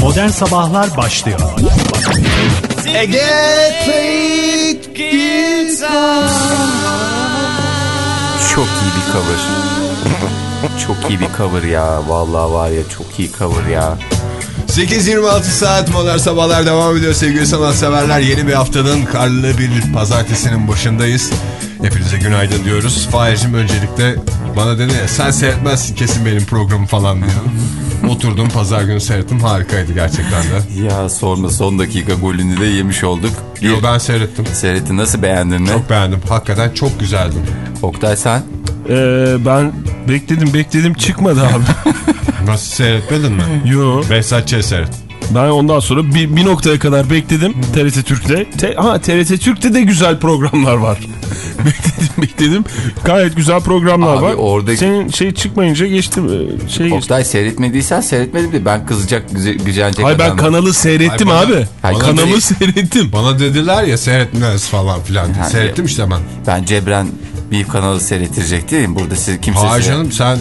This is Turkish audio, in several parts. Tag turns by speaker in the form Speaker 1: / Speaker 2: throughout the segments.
Speaker 1: Modern Sabahlar başlıyor.
Speaker 2: Ege
Speaker 3: Çok iyi bir cover. çok iyi bir cover ya. Vallahi var ya çok iyi cover ya.
Speaker 2: 8.26 saat modern sabahlar devam ediyor sevgili sanatseverler. Yeni bir haftanın karlı bir pazartesinin başındayız. Hepinize günaydın diyoruz. Fahir'cim öncelikle bana dedi ya sen seyretmezsin kesin benim programı falan diye. Oturdum pazar günü seyrettim harikaydı gerçekten de.
Speaker 3: Ya sorma son dakika golünü de yemiş olduk. Bir
Speaker 2: Yo, ben seyrettim.
Speaker 3: Seyrettin nasıl beğendin mi?
Speaker 2: Çok beğendim. Hakikaten çok güzeldi.
Speaker 3: Oktay sen?
Speaker 4: Ee, ben bekledim bekledim çıkmadı abi.
Speaker 2: Nasıl seyretmedin mi?
Speaker 4: Yo.
Speaker 2: Behzat Ç. seyret.
Speaker 4: Ben ondan sonra bir, bir noktaya kadar bekledim TRT Türk'te. Te, ha TRT Türk'te de güzel programlar var. bekledim bekledim. Gayet güzel programlar
Speaker 3: Abi
Speaker 4: var.
Speaker 3: oradaki-
Speaker 4: Senin şey çıkmayınca geçtim. e, Şey geçtim.
Speaker 3: Oktay seyretmediysen seyretmedim de ben kızacak güze- gücenecek
Speaker 4: Hayır ben kanalı seyrettim
Speaker 2: Hayır, bana-
Speaker 4: abi.
Speaker 3: Hayır,
Speaker 4: kanalı
Speaker 3: direkt-
Speaker 4: seyrettim.
Speaker 2: Bana dediler ya seyretmez falan filan.
Speaker 3: Ha,
Speaker 2: Seyrettim işte ben.
Speaker 3: Ben Cebren bir kanalı seyrettirecek değilim. Burada siz kimse...
Speaker 2: Hayır canım sen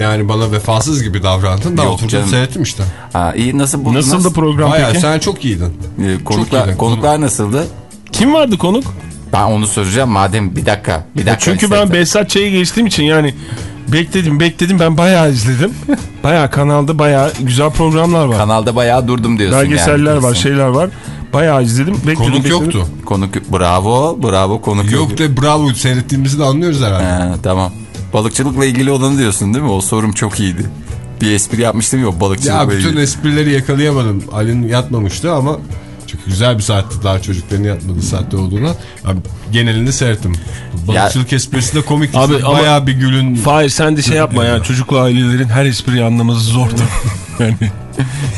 Speaker 2: yani bana vefasız gibi davrandın da
Speaker 3: Yok
Speaker 2: oturdum seyrettim işte.
Speaker 3: Ha, iyi nasıl buldun?
Speaker 4: Nasıl da program
Speaker 2: Baya
Speaker 4: peki?
Speaker 2: sen çok iyiydin.
Speaker 3: Ee, konuklar,
Speaker 2: iyiydin.
Speaker 3: konuklar nasıldı?
Speaker 4: Kim vardı konuk?
Speaker 3: Ben onu soracağım madem bir dakika. Bir dakika.
Speaker 4: Çünkü ben. Behzat Ç'yi geçtiğim için yani bekledim bekledim ben bayağı izledim. bayağı kanalda bayağı güzel programlar var.
Speaker 3: Kanalda bayağı durdum diyorsun
Speaker 4: Belgeseller
Speaker 3: yani.
Speaker 4: var şeyler var. Bayağı izledim. Bekledim,
Speaker 2: Konuk
Speaker 4: bekledim.
Speaker 2: yoktu.
Speaker 3: Konuk bravo bravo konuk
Speaker 2: Yok de bravo seyrettiğimizi de anlıyoruz herhalde.
Speaker 3: Ha, tamam. Balıkçılıkla ilgili olanı diyorsun değil mi? O sorum çok iyiydi. Bir espri yapmıştım ya o balıkçılıkla
Speaker 2: Ya bütün
Speaker 3: ilgili.
Speaker 2: esprileri yakalayamadım. Ali'nin yatmamıştı ama çok güzel bir saatti daha çocukların yatmadığı saatte olduğuna. Abi, genelini seyrettim. Balıkçılık esprisi de komik.
Speaker 4: Abi
Speaker 2: Abi,
Speaker 4: ama-
Speaker 2: Bayağı bir gülün.
Speaker 4: Fahir sen de şey yapma ya çocuklu ailelerin her espriyi anlaması zordu. yani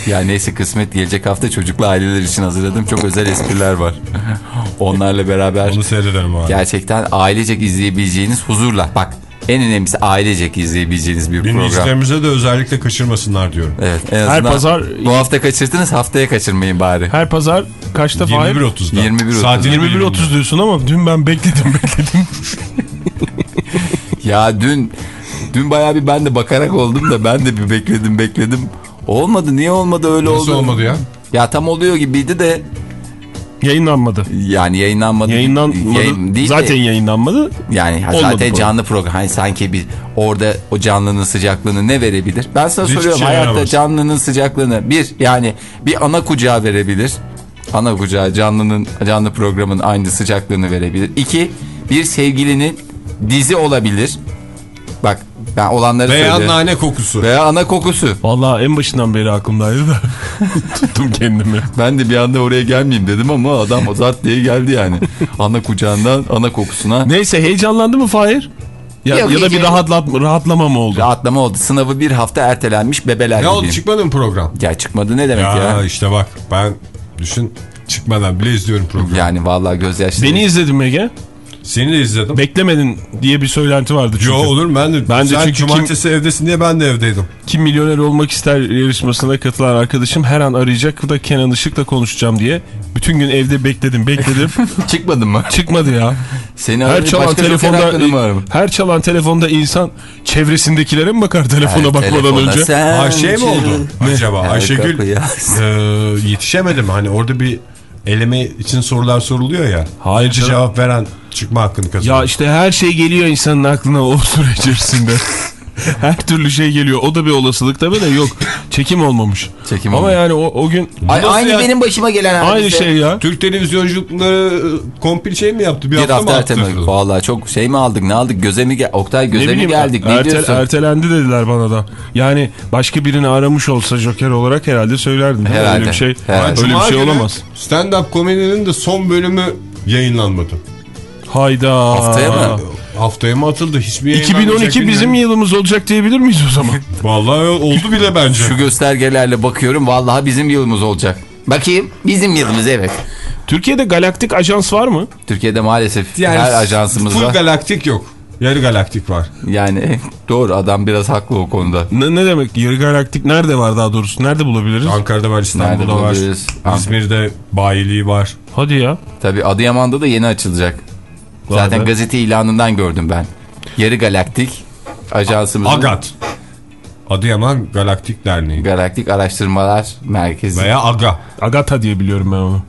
Speaker 3: Ya neyse kısmet gelecek hafta çocuklu aileler için hazırladım. Çok özel espriler var. Onlarla beraber
Speaker 2: Onu seyrederim abi.
Speaker 3: gerçekten ailecek izleyebileceğiniz huzurla. Bak en önemlisi ailecek izleyebileceğiniz bir program.
Speaker 2: Dinleyicilerimize de özellikle kaçırmasınlar diyorum.
Speaker 3: Evet, en
Speaker 4: Her pazar-
Speaker 3: bu hafta kaçırdınız haftaya kaçırmayın bari.
Speaker 4: her pazar kaçta Fahir?
Speaker 2: 21.30'da.
Speaker 3: 21.30'da.
Speaker 2: Saatini
Speaker 4: 21.30 diyorsun ama dün ben bekledim bekledim.
Speaker 3: Ya dün dün bayağı bir ben de bakarak oldum da ben de bir bekledim bekledim. Olmadı niye olmadı öyle
Speaker 2: Nasıl
Speaker 3: oldu.
Speaker 2: olmadı ya?
Speaker 3: Ya tam oluyor gibiydi de
Speaker 4: Yayınlanmadı.
Speaker 3: yani yayınlanmadı.
Speaker 4: Yayınlanmadı.
Speaker 3: Yayın değil
Speaker 4: Zaten
Speaker 3: de,
Speaker 4: yayınlanmadı.
Speaker 3: yani
Speaker 4: olmadı
Speaker 3: zaten canlı program. Hani sanki bir orada o canlının sıcaklığını ne verebilir? Ben sana
Speaker 2: Hiçbir
Speaker 3: soruyorum
Speaker 2: şey
Speaker 3: hayatta
Speaker 2: veremez.
Speaker 3: canlının sıcaklığını bir yani bir ana kucağı verebilir. Ana kucağı canlının canlı programın aynı sıcaklığını verebilir. İki bir sevgilinin dizi olabilir. Bak ben olanları
Speaker 2: Veya
Speaker 3: söylüyorum.
Speaker 2: nane kokusu.
Speaker 3: Veya ana kokusu.
Speaker 4: Vallahi en başından beri aklımdaydı da tuttum kendimi.
Speaker 3: Ben de bir anda oraya gelmeyeyim dedim ama adam o zat diye geldi yani. Ana kucağından ana kokusuna.
Speaker 4: Neyse heyecanlandı mı Fahir? Ya,
Speaker 3: Yok,
Speaker 4: ya da bir rahatlat, rahatlama mı oldu?
Speaker 3: Rahatlama oldu. Sınavı bir hafta ertelenmiş bebeler
Speaker 2: Ne oldu çıkmadı mı program?
Speaker 3: Ya çıkmadı ne demek ya?
Speaker 2: Ya, işte bak ben düşün çıkmadan bile izliyorum programı.
Speaker 3: Yani vallahi gözyaşları.
Speaker 4: Beni izledin Ege.
Speaker 2: Seni de izledim.
Speaker 4: Beklemedin diye bir söylenti vardı çünkü.
Speaker 2: Yo olur? Ben de,
Speaker 4: Ben de
Speaker 2: sen
Speaker 4: çünkü
Speaker 2: cumartesi evdesin diye ben de evdeydim.
Speaker 4: Kim milyoner olmak ister yarışmasına katılan arkadaşım her an arayacak da Kenan Işık'la konuşacağım diye. Bütün gün evde bekledim bekledim.
Speaker 3: Çıkmadın mı?
Speaker 4: Çıkmadı ya.
Speaker 3: Seni
Speaker 4: Her çalan telefonda her çalan telefonda insan çevresindekilere mi bakar telefona
Speaker 3: Her
Speaker 4: bakmadan önce?
Speaker 3: sen
Speaker 2: Ay şey mi oldu acaba?
Speaker 3: Her
Speaker 2: Ayşegül
Speaker 3: kapıya-
Speaker 2: e, yetişemedi mi? Hani orada bir eleme için sorular soruluyor ya.
Speaker 4: Hayır
Speaker 2: cevap veren çıkma hakkını kazanıyor.
Speaker 4: Ya işte her şey geliyor insanın aklına o süre içerisinde. her türlü şey geliyor. O da bir olasılık tabii de yok. Çekim olmamış.
Speaker 3: Çekim
Speaker 4: Ama
Speaker 3: olmamış.
Speaker 4: yani o, o gün
Speaker 3: Ay, aynı
Speaker 2: ya?
Speaker 3: benim başıma gelen
Speaker 4: aynı şey ya.
Speaker 2: Türk televizyonculukları e, kompil şey mi yaptı? Bir,
Speaker 3: Bir
Speaker 2: hafta,
Speaker 3: hafta
Speaker 2: mı
Speaker 3: ertelemek. Vallahi çok şey mi aldık ne aldık göze mi gel Oktay
Speaker 4: Ne
Speaker 3: göze mi
Speaker 4: bileyim
Speaker 3: geldik ne
Speaker 4: ertel-
Speaker 3: diyorsun?
Speaker 4: ertelendi dediler bana da. Yani başka birini aramış olsa Joker olarak herhalde söylerdim. mi?
Speaker 3: Herhalde,
Speaker 4: Öyle bir şey,
Speaker 3: herhalde.
Speaker 4: öyle bir şey olamaz.
Speaker 2: Stand-up komedinin de son bölümü yayınlanmadı.
Speaker 4: Hayda.
Speaker 3: Haftaya mı?
Speaker 2: Haftaya mı atıldı? Hiçbir yayınlanmayacak
Speaker 4: 2012 bizim
Speaker 2: bilmiyorum.
Speaker 4: yılımız olacak diyebilir miyiz o zaman?
Speaker 2: Vallahi oldu bile bence.
Speaker 3: Şu göstergelerle bakıyorum vallahi bizim yılımız olacak. Bakayım bizim yılımız evet.
Speaker 4: Türkiye'de galaktik ajans var mı?
Speaker 3: Türkiye'de maalesef her ajansımız
Speaker 2: full
Speaker 3: var.
Speaker 2: galaktik yok. Yarı galaktik var.
Speaker 3: Yani doğru adam biraz haklı o konuda.
Speaker 4: Ne, ne demek? Yarı galaktik nerede var daha doğrusu? Nerede bulabiliriz?
Speaker 2: Ankara'da var, İstanbul'da var. İzmir'de bayiliği var.
Speaker 4: Hadi ya.
Speaker 3: Tabii Adıyaman'da da yeni açılacak. Zaten gazete ilanından gördüm ben. Yarı galaktik ajansımızın.
Speaker 2: Agat. Adıyaman Galaktik Derneği.
Speaker 3: Galaktik Araştırmalar Merkezi.
Speaker 2: Veya AGA.
Speaker 4: Agata diye biliyorum ben onu.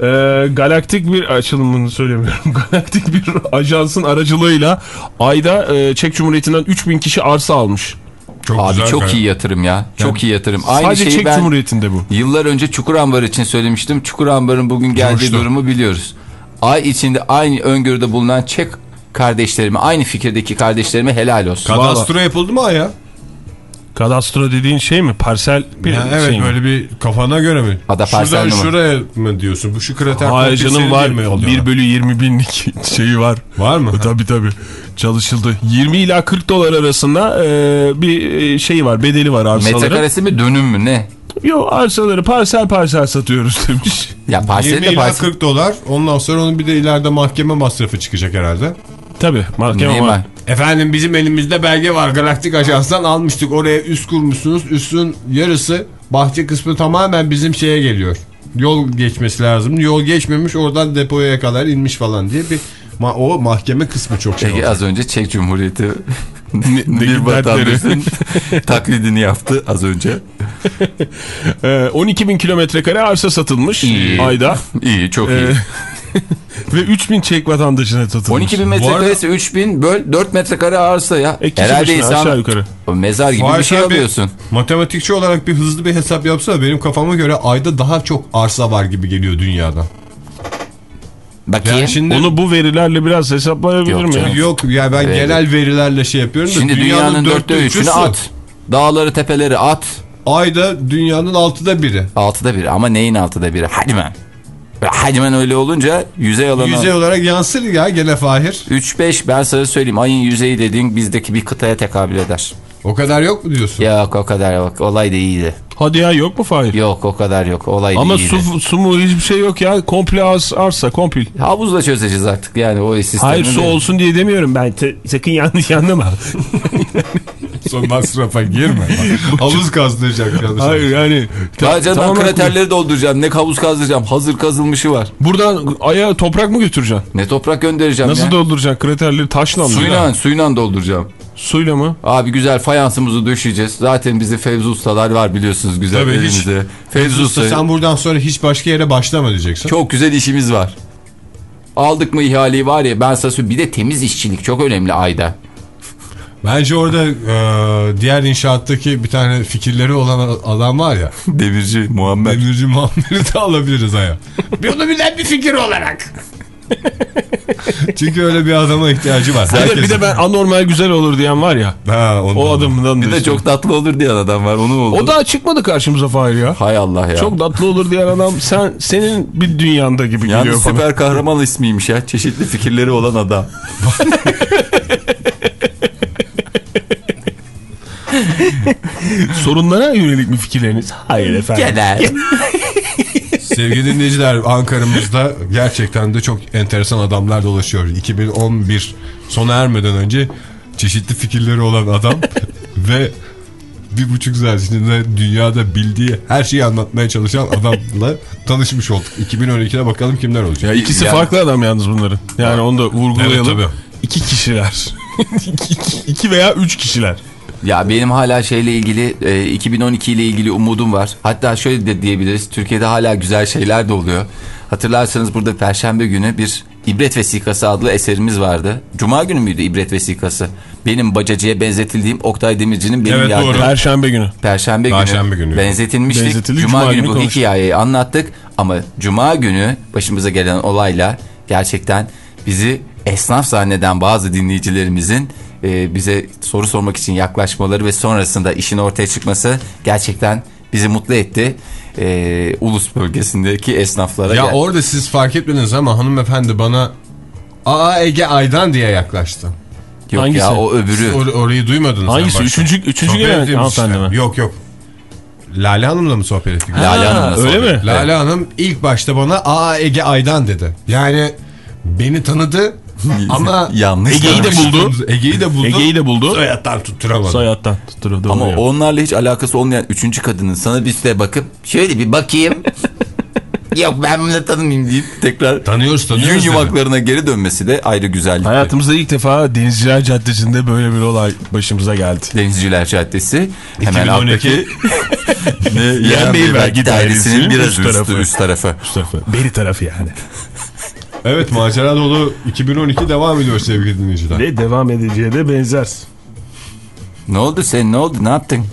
Speaker 4: Ee, galaktik bir açılımını söylemiyorum. Galaktik bir ajansın aracılığıyla ayda e, Çek Cumhuriyeti'nden 3000 kişi arsa almış.
Speaker 2: Çok
Speaker 3: Abi
Speaker 2: güzel
Speaker 3: çok
Speaker 2: karar.
Speaker 3: iyi yatırım ya. Çok iyi yatırım. Aynı
Speaker 4: Sadece
Speaker 3: şeyi
Speaker 4: Çek
Speaker 3: ben
Speaker 4: Cumhuriyeti'nde bu.
Speaker 3: yıllar önce Çukurambar için söylemiştim. Çukurambar'ın bugün geldiği
Speaker 2: Coştu.
Speaker 3: durumu biliyoruz. Ay içinde aynı öngörüde bulunan Çek kardeşlerime, aynı fikirdeki kardeşlerime helal olsun.
Speaker 2: Kadastro yapıldı mı ya?
Speaker 4: Kadastro dediğin şey mi? Parsel bir
Speaker 2: Ya evet
Speaker 4: şey mi?
Speaker 2: böyle bir kafana göre mi?
Speaker 3: Ada parsel
Speaker 2: Şuradan
Speaker 3: mi?
Speaker 2: şuraya mı diyorsun? Bu şu krater
Speaker 4: Hayır canım var.
Speaker 2: mi oluyor?
Speaker 4: 1 bölü 20 binlik şeyi var.
Speaker 2: Var mı?
Speaker 4: tabii tabii. Çalışıldı. 20 ila 40 dolar arasında e, bir e, şey var. Bedeli var arsaların.
Speaker 3: Metrekaresi mi dönüm mü ne?
Speaker 4: Yok arsaları parsel parsel satıyoruz demiş.
Speaker 3: Ya
Speaker 2: 20
Speaker 3: parseli de
Speaker 2: ila
Speaker 3: parsel.
Speaker 2: 40 dolar. Ondan sonra onun bir de ileride mahkeme masrafı çıkacak herhalde.
Speaker 4: Tabii mahkeme var.
Speaker 2: Efendim bizim elimizde belge var. Galaktik Ajans'tan almıştık. Oraya üst kurmuşsunuz. Üstün yarısı bahçe kısmı tamamen bizim şeye geliyor. Yol geçmesi lazım. Yol geçmemiş oradan depoya kadar inmiş falan diye bir ma o mahkeme kısmı çok şey
Speaker 3: Peki az önce Çek Cumhuriyeti bir vatandaşın taklidini yaptı az önce.
Speaker 4: Ee, 12 bin kilometre kare arsa satılmış
Speaker 3: İyi.
Speaker 4: ayda
Speaker 3: İyi çok iyi.
Speaker 4: Ee, ve 3 bin Çek vatandaşına satılmış.
Speaker 3: 12 bin
Speaker 2: arada-
Speaker 3: metrekaresi 3 bin böl 4 metrekare arsa ya.
Speaker 4: E,
Speaker 3: Herhalde
Speaker 4: aşağı
Speaker 3: insan
Speaker 4: yukarı.
Speaker 3: mezar gibi bir
Speaker 2: Fahir
Speaker 3: şey
Speaker 2: abi,
Speaker 3: alıyorsun.
Speaker 2: Matematikçi olarak bir hızlı bir hesap yapsa benim kafama göre ayda daha çok arsa var gibi geliyor dünyada.
Speaker 3: Bakayım.
Speaker 2: Yani şimdi
Speaker 4: Onu bu verilerle biraz
Speaker 3: Yok
Speaker 4: ya.
Speaker 3: canım.
Speaker 2: yok ya ben
Speaker 3: Evet.
Speaker 2: genel verilerle şey yapıyorum da
Speaker 3: Şimdi dünyanın dörtte üçünü at. Dağları tepeleri at.
Speaker 2: Ayda dünyanın altıda biri.
Speaker 3: Altıda bir ama neyin altıda biri? Hacmen. Hacmen öyle olunca yüzey alanı.
Speaker 2: Yüzey olarak yansır ya gene Fahir.
Speaker 3: 3-5 ben sana söyleyeyim ayın yüzeyi dediğin bizdeki bir kıtaya tekabül eder.
Speaker 2: O kadar yok mu diyorsun?
Speaker 3: Yok o kadar yok. Olay da iyiydi.
Speaker 4: Hadi ya yok mu Fahir?
Speaker 3: Yok o kadar yok. Olay da
Speaker 4: Ama
Speaker 3: iyiydi.
Speaker 4: su, su mu hiçbir şey yok ya. Komple ars, arsa kompil.
Speaker 3: Havuzla çözeceğiz artık yani o sistemi.
Speaker 4: Hayır su
Speaker 3: de.
Speaker 4: olsun diye demiyorum ben. Te- sakın yanlış anlama.
Speaker 2: Son masrafa girme. Havuz kazdıracak yanlış.
Speaker 4: Hayır yani.
Speaker 3: Daha canım ben
Speaker 4: Tamamen-
Speaker 3: kraterleri dolduracağım. Ne havuz kazdıracağım. Hazır kazılmışı var.
Speaker 4: Buradan aya toprak mı götüreceksin?
Speaker 3: Ne toprak göndereceğim
Speaker 4: Nasıl
Speaker 3: ya.
Speaker 4: dolduracaksın kraterleri taşla mı?
Speaker 3: Suyla, suyla dolduracağım.
Speaker 4: Suyla mı?
Speaker 3: Abi güzel fayansımızı döşeyeceğiz. Zaten bize Fevzi ustalar var biliyorsunuz güzel
Speaker 2: Tabii, hiç-
Speaker 3: elimizde. Fevzi usta.
Speaker 2: Sen buradan sonra hiç başka yere başlama diyeceksin.
Speaker 3: Çok güzel işimiz var. Aldık mı ihaleyi var ya ben sana söyleyeyim. Bir de temiz işçilik çok önemli ayda.
Speaker 2: Bence orada e, diğer inşaattaki bir tane fikirleri olan adam var ya.
Speaker 3: Demirci Muhammed.
Speaker 2: Demirci Muammer'i de alabiliriz aya. Bunu bilen bir fikir olarak. Çünkü öyle bir adama ihtiyacı var.
Speaker 4: Bir de,
Speaker 2: Herkesin.
Speaker 4: bir de ben anormal güzel olur diyen var ya.
Speaker 2: Ha, ondan.
Speaker 4: O adamdan da
Speaker 3: Bir de
Speaker 4: işte.
Speaker 3: çok tatlı olur diyen adam var. Onu oldu.
Speaker 4: O daha çıkmadı karşımıza Fahir ya.
Speaker 3: Hay Allah ya.
Speaker 4: Çok tatlı olur diyen adam sen senin bir dünyanda gibi geliyor
Speaker 3: Yalnız
Speaker 4: bana.
Speaker 3: süper kahraman ismiymiş ya. Çeşitli fikirleri olan adam.
Speaker 4: Sorunlara yönelik mi fikirleriniz? Hayır efendim.
Speaker 3: Genel.
Speaker 2: Sevgili dinleyiciler Ankara'mızda gerçekten de çok enteresan adamlar dolaşıyor. 2011 sona ermeden önce çeşitli fikirleri olan adam ve bir buçuk saat içinde dünyada bildiği her şeyi anlatmaya çalışan adamla tanışmış olduk. 2012'de bakalım kimler olacak.
Speaker 4: Ya ikisi
Speaker 3: Ya-
Speaker 4: farklı adam yalnız bunların. Yani onu da vurgulayalım.
Speaker 2: Evet, tabii.
Speaker 4: İki kişiler. iki- iki veya üç kişiler.
Speaker 3: Ya benim hala şeyle ilgili e, 2012 ile ilgili umudum var. Hatta şöyle de diyebiliriz. Türkiye'de hala güzel şeyler de oluyor. Hatırlarsanız burada Perşembe günü bir İbret Vesikası adlı eserimiz vardı. Cuma günü müydü İbret Vesikası? Benim bacacıya benzetildiğim Oktay Demirci'nin benim
Speaker 2: Evet,
Speaker 3: yardım-.
Speaker 4: Perşembe günü.
Speaker 3: Perşembe günü,
Speaker 2: Perşembe günü.
Speaker 3: benzetilmiştik.
Speaker 4: Benzetildik,
Speaker 3: Cuma,
Speaker 4: Cuma
Speaker 3: günü
Speaker 4: günü
Speaker 3: bu
Speaker 4: konuştuk.
Speaker 3: hikayeyi anlattık. Ama Cuma günü başımıza gelen olayla gerçekten bizi esnaf zanneden bazı dinleyicilerimizin e, bize soru sormak için yaklaşmaları ve sonrasında işin ortaya çıkması gerçekten bizi mutlu etti. E, Ulus bölgesindeki esnaflara.
Speaker 2: Ya
Speaker 3: gel-
Speaker 2: orada siz fark etmediniz ama hanımefendi bana Aa Ege Aydan diye yaklaştı.
Speaker 3: Yok
Speaker 4: hangisi?
Speaker 3: ya o öbürü.
Speaker 2: Or- orayı duymadınız.
Speaker 4: Hangisi? Üçüncü- üçüncü gelen
Speaker 2: ettiğimiz
Speaker 4: hanımefendi mi?
Speaker 2: Yok yok. Lale Hanım'la mı sohbet ettik?
Speaker 3: Lale
Speaker 4: Ha,
Speaker 3: Hanım'la
Speaker 4: öyle
Speaker 3: sohbet.
Speaker 4: mi?
Speaker 2: Lale Hanım ilk başta bana aa Ege Aydan dedi. Yani beni tanıdı ama
Speaker 3: Yanlış.
Speaker 4: Ege'yi de buldu.
Speaker 2: Ege'yi de buldu.
Speaker 4: Ege'yi de buldu.
Speaker 2: Soyattan tutturamadı.
Speaker 4: Soyattan tutturdu.
Speaker 3: Ama
Speaker 4: Doğru.
Speaker 3: onlarla hiç alakası olmayan üçüncü kadının sana bir süre bakıp şöyle bir bakayım Yok ben bunu tanımayayım deyip tekrar
Speaker 2: Tanıyoruz tanıyoruz.
Speaker 3: yün yumaklarına geri dönmesi de ayrı güzellik.
Speaker 4: Hayatımızda ilk defa Denizciler Caddesi'nde böyle bir olay başımıza geldi.
Speaker 3: Denizciler Caddesi hemen
Speaker 2: 2012.
Speaker 3: alttaki ne,
Speaker 4: Yenmeyi vergi
Speaker 3: dairesinin biraz
Speaker 4: üst tarafı.
Speaker 3: üst tarafı.
Speaker 4: Şu tarafı. Beri tarafı yani.
Speaker 2: Evet macera dolu 2012 devam ediyor sevgili dinleyiciler.
Speaker 4: Ve devam edeceğe de benzer.
Speaker 3: Ne oldu sen ne oldu ne yaptın?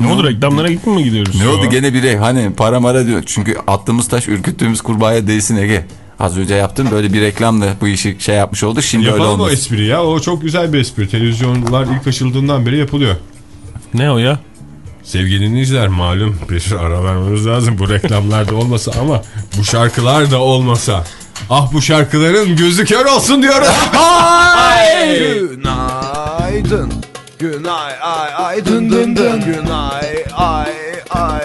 Speaker 4: Ne oldu reklamlara gitme mi gidiyoruz?
Speaker 3: Ne oldu gene biri hani para mara diyor. Çünkü attığımız taş ürküttüğümüz kurbağaya değsin Ege. Az önce yaptım böyle bir reklamla bu işi şey yapmış oldu. Şimdi öyle
Speaker 2: Yapalım o
Speaker 3: olmaz.
Speaker 2: espri ya. O çok güzel bir espri. Televizyonlar ilk açıldığından beri yapılıyor.
Speaker 4: Ne o ya?
Speaker 2: Sevgili dinleyiciler malum bir ara vermemiz lazım bu reklamlarda olmasa ama bu şarkılar da olmasa. Ah bu şarkıların gözü kör olsun diyoruz.
Speaker 5: Günaydın. Günay ay ay dın dın dın. Günay ay ay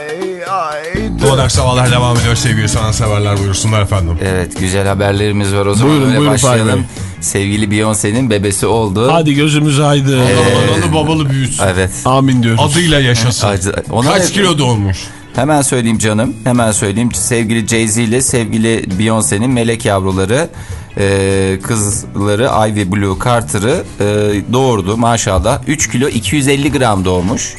Speaker 5: ay dın.
Speaker 2: Modern Sabahlar devam ediyor sevgili sanatseverler buyursunlar efendim.
Speaker 3: Evet güzel haberlerimiz var o zaman
Speaker 4: Buyurun,
Speaker 3: öyle
Speaker 4: buyurun
Speaker 3: başlayalım.
Speaker 4: Fahri
Speaker 3: Sevgili Beyoncé'nin bebesi oldu.
Speaker 4: Hadi gözümüz aydın.
Speaker 2: Analı babalı büyüsün.
Speaker 3: Evet.
Speaker 4: Amin diyoruz.
Speaker 2: Adıyla yaşasın.
Speaker 3: Acı- Ona
Speaker 2: Kaç kilo doğmuş?
Speaker 3: Hemen söyleyeyim canım. Hemen söyleyeyim. Sevgili Jay-Z ile sevgili Beyoncé'nin melek yavruları e, kızları Ivy Blue Carter'ı e, doğurdu maşallah. 3 kilo 250 gram doğmuş.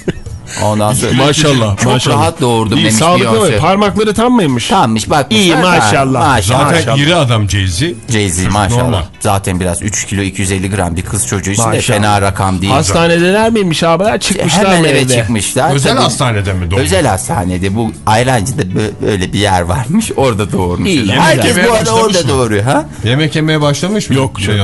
Speaker 3: Ondan sonra
Speaker 4: Maşallah.
Speaker 3: çok
Speaker 4: maşallah.
Speaker 3: rahat doğurdum
Speaker 4: İyi,
Speaker 3: demiş
Speaker 4: sağlıklı mı?
Speaker 3: Beyoncé.
Speaker 4: Parmakları tam mıymış?
Speaker 3: Tammış bak.
Speaker 4: İyi, maşallah.
Speaker 3: Maşallah.
Speaker 2: Zaten
Speaker 4: Maşallah.
Speaker 2: iri adam Jay-Z.
Speaker 3: Jay-Z maşallah.
Speaker 2: Normal.
Speaker 3: Zaten biraz 3 kilo 250 gram bir kız çocuğu için de
Speaker 4: Maşallah.
Speaker 3: fena rakam değil.
Speaker 4: Hastanedeler miymiş abiler? Çıkmışlar
Speaker 3: Hemen
Speaker 4: mı
Speaker 3: eve
Speaker 4: evde?
Speaker 3: çıkmışlar.
Speaker 2: Özel
Speaker 3: Tabii-
Speaker 2: hastanede mi doğmuş?
Speaker 3: Özel hastanede bu Ayrancı'da bö- böyle bir yer varmış. Orada doğurmuş.
Speaker 4: İyi,
Speaker 3: Herkes
Speaker 2: yemeye
Speaker 3: bu arada
Speaker 2: başlamış
Speaker 3: orada
Speaker 2: mı?
Speaker 3: doğuruyor ha?
Speaker 2: Yemek yemeye başlamış mı?
Speaker 4: Yok ya.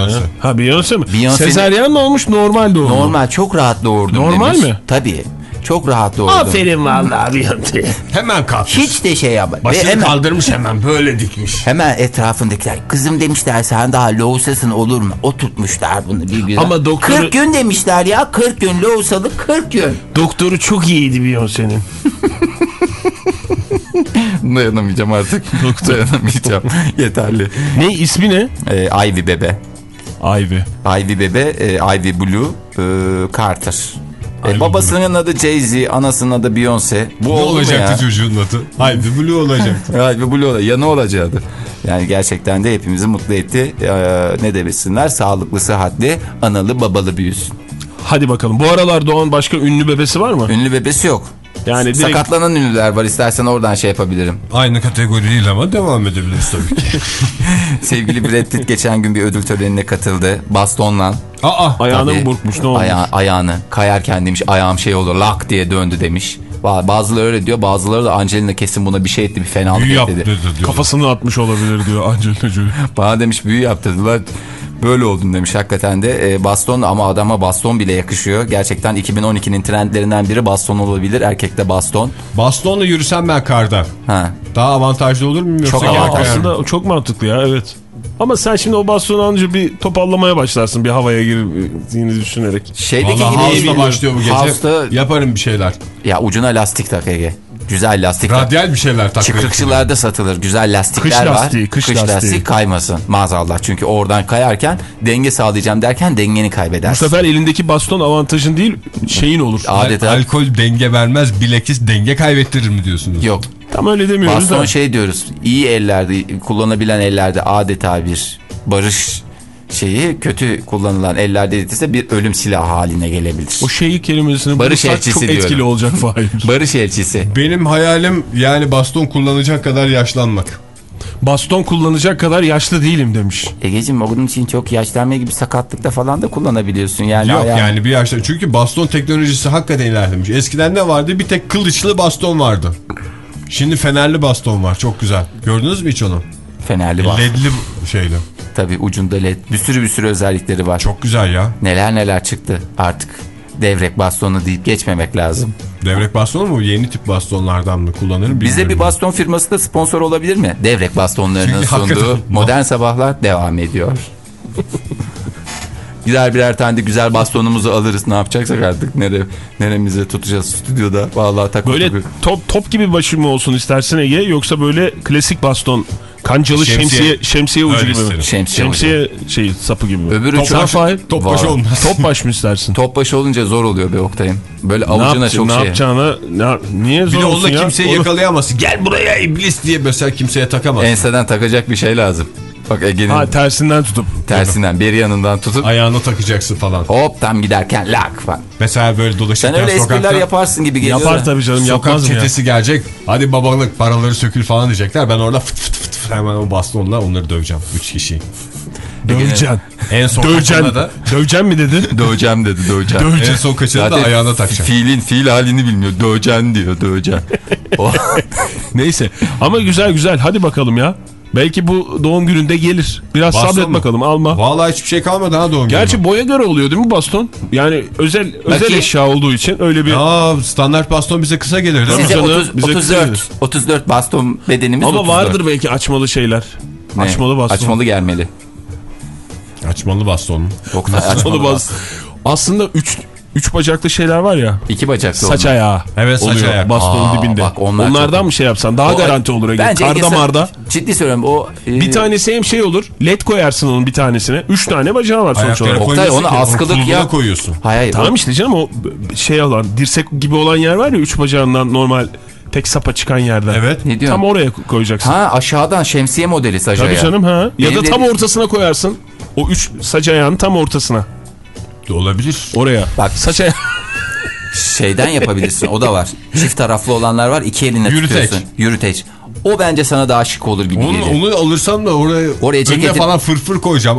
Speaker 4: Ha Beyoncé mi?
Speaker 3: Beyoncé'nin-
Speaker 4: Sezaryen mi olmuş normal doğum mu?
Speaker 3: Normal çok rahat doğurdum
Speaker 4: Normal
Speaker 3: demiş.
Speaker 4: mi?
Speaker 3: Tabii. Çok rahat doğurdum.
Speaker 4: Aferin vallahi Beyoncé.
Speaker 2: Hemen kalkmış.
Speaker 3: Hiç de şey yapma. Ve
Speaker 2: Başını
Speaker 3: hemen,
Speaker 2: kaldırmış hemen böyle dikmiş.
Speaker 3: hemen etrafındakiler kızım demişler sen daha loğusasın olur mu? O tutmuşlar bunu bir güzel.
Speaker 4: Ama doktoru-
Speaker 3: 40 gün demişler ya 40 gün loğusalı 40 gün.
Speaker 4: Doktoru çok iyiydi Beyoncé'nin.
Speaker 3: Dayanamayacağım artık. Dayanamayacağım. Yeterli.
Speaker 4: Ne ismi ne?
Speaker 3: Ee, Ivy bebe.
Speaker 4: Ivy.
Speaker 3: Ivy bebe, e, Ivy Blue e, Carter. E, babasının adı Jay-Z, anasının adı Beyoncé. Bu
Speaker 2: Ne olacaktı
Speaker 3: ya?
Speaker 2: çocuğun adı? Ivy Blue olacaktı.
Speaker 3: Ivy Blue olay. Ya ne olacaktı? Yani gerçekten de hepimizi mutlu etti. Ee, ne demesinler? Sağlıklı, sıhhatli, analı, babalı büyüsün.
Speaker 4: Hadi bakalım. Bu aralar doğan başka ünlü bebesi var mı?
Speaker 3: Ünlü bebesi yok.
Speaker 4: Yani direkt
Speaker 3: Sakatlanan ünlüler var. İstersen oradan şey yapabilirim.
Speaker 2: Aynı kategori değil ama devam edebiliriz tabii ki.
Speaker 3: Sevgili Brad Pitt geçen gün bir ödül törenine katıldı. Bastonla.
Speaker 2: Aa
Speaker 4: ayağını
Speaker 3: Tabii.
Speaker 4: mı burkmuş ne olmuş?
Speaker 3: Aya- ayağını kayarken demiş ayağım şey olur lak diye döndü demiş. Ba- Bazıları öyle diyor bazıları da Angelina kesin buna bir şey etti bir fenalık
Speaker 2: büyü
Speaker 3: etti
Speaker 2: yaptı
Speaker 3: dedi.
Speaker 2: diyor.
Speaker 4: Kafasını atmış olabilir diyor Angelina Jolie.
Speaker 3: Bana demiş büyü yaptırdılar. Böyle oldun demiş hakikaten de e, baston ama adama baston bile yakışıyor. Gerçekten 2012'nin trendlerinden biri baston olabilir. Erkekte baston.
Speaker 2: Bastonla yürüsem ben karda.
Speaker 3: Ha.
Speaker 2: Daha avantajlı olur muyum yoksa
Speaker 3: Çok avantajlı.
Speaker 4: Aslında çok mantıklı ya evet. Ama sen şimdi o bastonu alınca bir topallamaya başlarsın bir havaya girdiğini düşünerek.
Speaker 3: Şeydeki
Speaker 2: Valla
Speaker 3: gibi
Speaker 2: başlıyor bu gece.
Speaker 3: House'da
Speaker 2: Yaparım bir şeyler.
Speaker 3: ya ucuna lastik tak Ege. Güzel lastik.
Speaker 2: Radyal bir şeyler takmayı
Speaker 3: Çıkrıkçılarda satılır. Güzel lastikler
Speaker 4: Kış
Speaker 3: var.
Speaker 4: lastiği, kış lastiği.
Speaker 3: lastik kaymasın maazallah. Çünkü oradan kayarken denge sağlayacağım derken dengeni
Speaker 4: Bu
Speaker 3: kaybedersin.
Speaker 4: sefer elindeki baston avantajın değil şeyin olur.
Speaker 3: Adeta
Speaker 2: Alkol denge vermez bilekis denge kaybettirir mi diyorsunuz?
Speaker 3: yok.
Speaker 4: Tam öyle demiyoruz
Speaker 3: Baston
Speaker 4: da.
Speaker 3: şey diyoruz. iyi ellerde kullanabilen ellerde adeta bir barış şeyi kötü kullanılan ellerde ise bir ölüm silahı haline gelebilir.
Speaker 4: O şeyi kelimesini
Speaker 3: Barış elçisi
Speaker 4: çok
Speaker 3: diyorum.
Speaker 4: etkili olacak Fahir.
Speaker 3: Barış elçisi.
Speaker 2: Benim hayalim yani baston kullanacak kadar yaşlanmak.
Speaker 4: baston kullanacak kadar yaşlı değilim demiş.
Speaker 3: Egeciğim onun için çok yaşlanma gibi sakatlıkta falan da kullanabiliyorsun. Yani
Speaker 2: Yok
Speaker 3: ayağı-
Speaker 2: yani bir yaşta. Çünkü baston teknolojisi hakikaten ilerlemiş. Eskiden ne vardı? Bir tek kılıçlı baston vardı. Şimdi fenerli baston var. Çok güzel. Gördünüz mü hiç onu?
Speaker 3: Fenerli var.
Speaker 2: Ledli şeyli.
Speaker 3: Tabii ucunda led. Bir sürü bir sürü özellikleri var.
Speaker 2: Çok güzel ya.
Speaker 3: Neler neler çıktı artık. Devrek bastonu deyip geçmemek lazım.
Speaker 2: Devrek bastonu mu? Yeni tip bastonlardan mı kullanırım
Speaker 3: Bize bir baston firması da sponsor olabilir mi? Devrek bastonlarının sunduğu modern sabahlar devam ediyor. Gider birer tane de güzel bastonumuzu alırız. Ne yapacaksak artık nere, neremize tutacağız stüdyoda. Vallahi takıl
Speaker 4: Böyle top top gibi başı mı olsun istersin Ege yoksa böyle klasik baston Kancalı şemsiye,
Speaker 2: Şemsiye.
Speaker 4: şemsiye, ucu gibi mi?
Speaker 3: Şemsiye
Speaker 4: Şemsiye şey sapı gibi mi?
Speaker 3: Öbürü
Speaker 2: Top
Speaker 3: çok
Speaker 2: baş, top baş olmaz.
Speaker 4: Top baş mı istersin?
Speaker 3: Top başı olunca zor oluyor be Oktay'ım. Böyle
Speaker 4: ne,
Speaker 3: avucuna çok
Speaker 4: ne
Speaker 3: şey.
Speaker 4: yapacağına ne, niye
Speaker 2: Bir
Speaker 4: zor
Speaker 2: de
Speaker 4: olsun
Speaker 2: onunla
Speaker 4: ya?
Speaker 2: kimseyi
Speaker 4: Oğlum,
Speaker 2: yakalayamazsın. Gel buraya iblis diye mesela kimseye takamaz.
Speaker 3: Enseden takacak bir şey lazım. Bak Ege'nin
Speaker 4: Ha tersinden tutup.
Speaker 3: tersinden bir yanından tutup
Speaker 2: Ayağını takacaksın falan.
Speaker 3: hop tam giderken lak falan.
Speaker 2: Mesela böyle dolaşırken
Speaker 3: Sen öyle espriler
Speaker 2: sokakta
Speaker 3: yaparsın gibi geliyor.
Speaker 4: Yapar
Speaker 3: da.
Speaker 4: tabii canım
Speaker 2: sokak
Speaker 4: yapmaz mı ya?
Speaker 2: çetesi gelecek. Hadi babalık paraları sökül falan diyecekler. Ben orada fıt fıt fıt fıt hemen o bastonla onları döveceğim. Üç kişiyi.
Speaker 4: Döveceksin.
Speaker 2: En son
Speaker 4: Döveceksin.
Speaker 2: da
Speaker 4: Döveceksin mi dedi?
Speaker 3: Döveceğim dedi döveceğim.
Speaker 2: en son kaçana da
Speaker 3: Zaten
Speaker 2: ayağına takacağım.
Speaker 3: Fiilin fiil halini bilmiyor. Döveceksin diyor döveceksin.
Speaker 4: Neyse ama güzel güzel hadi bakalım ya. Belki bu doğum gününde gelir. Biraz
Speaker 2: Baston
Speaker 4: sabret
Speaker 2: mu?
Speaker 4: bakalım alma.
Speaker 2: Vallahi hiçbir şey kalmadı ha doğum
Speaker 4: Gerçi
Speaker 2: günüme.
Speaker 4: boya göre oluyor değil mi baston? Yani özel özel
Speaker 3: Bakayım.
Speaker 4: eşya olduğu için öyle bir...
Speaker 2: Aa standart baston bize kısa gelir değil mi?
Speaker 3: Size
Speaker 4: canım,
Speaker 3: 30,
Speaker 4: bize
Speaker 3: 34, 34 baston bedenimiz
Speaker 4: Ama
Speaker 3: 34.
Speaker 4: vardır belki açmalı şeyler.
Speaker 3: Ne?
Speaker 4: Açmalı baston.
Speaker 3: Açmalı gelmeli.
Speaker 2: Açmalı baston
Speaker 4: Açmalı
Speaker 3: açmalı
Speaker 4: bas.
Speaker 3: baston.
Speaker 4: Aslında üç, üç bacaklı şeyler var ya.
Speaker 3: İki bacaklı
Speaker 4: Saç
Speaker 3: olan.
Speaker 4: ayağı.
Speaker 2: Evet, saç
Speaker 4: oluyor
Speaker 2: ayak.
Speaker 4: Bastonun
Speaker 3: Aa,
Speaker 4: dibinde.
Speaker 3: bak onlar
Speaker 4: Onlardan
Speaker 3: çok-
Speaker 4: mı şey yapsan daha
Speaker 3: O-
Speaker 4: garanti olur. Ege.
Speaker 3: Bence
Speaker 4: Karda marda.
Speaker 3: Ciddi söylüyorum o... e,
Speaker 4: Bir tanesi hem şey olur. led koyarsın onun bir tanesine. Üç tane bacağı var sonuç olarak.
Speaker 3: Oktay, onu askılık yap.
Speaker 2: koyuyorsun.
Speaker 3: Hayır hayır.
Speaker 4: Tamam
Speaker 3: o-
Speaker 4: işte canım o şey olan dirsek gibi olan yer var ya üç bacağından normal tek sapa çıkan yerden.
Speaker 2: Evet.
Speaker 3: Ne diyorsun?
Speaker 4: Tam oraya koyacaksın.
Speaker 3: Ha aşağıdan şemsiye modeli saç
Speaker 4: Tabii
Speaker 3: ayağı.
Speaker 4: canım ha. Ya
Speaker 3: Benim
Speaker 4: da
Speaker 3: de-
Speaker 4: tam ortasına koyarsın. O üç saç ayağının tam ortasına.
Speaker 2: Olabilir.
Speaker 4: Oraya.
Speaker 3: Bak.
Speaker 4: Saç ayağı.
Speaker 3: Şeyden yapabilirsin o da var. Çift taraflı olanlar var iki elinle
Speaker 2: Yürüteç.
Speaker 3: tutuyorsun. Yürüteç. O bence sana daha şık olur gibi
Speaker 2: Onu,
Speaker 3: geliyor.
Speaker 2: onu alırsam da oraya,
Speaker 3: Oraya
Speaker 2: önüne
Speaker 3: ceketi-
Speaker 2: falan fırfır koyacağım.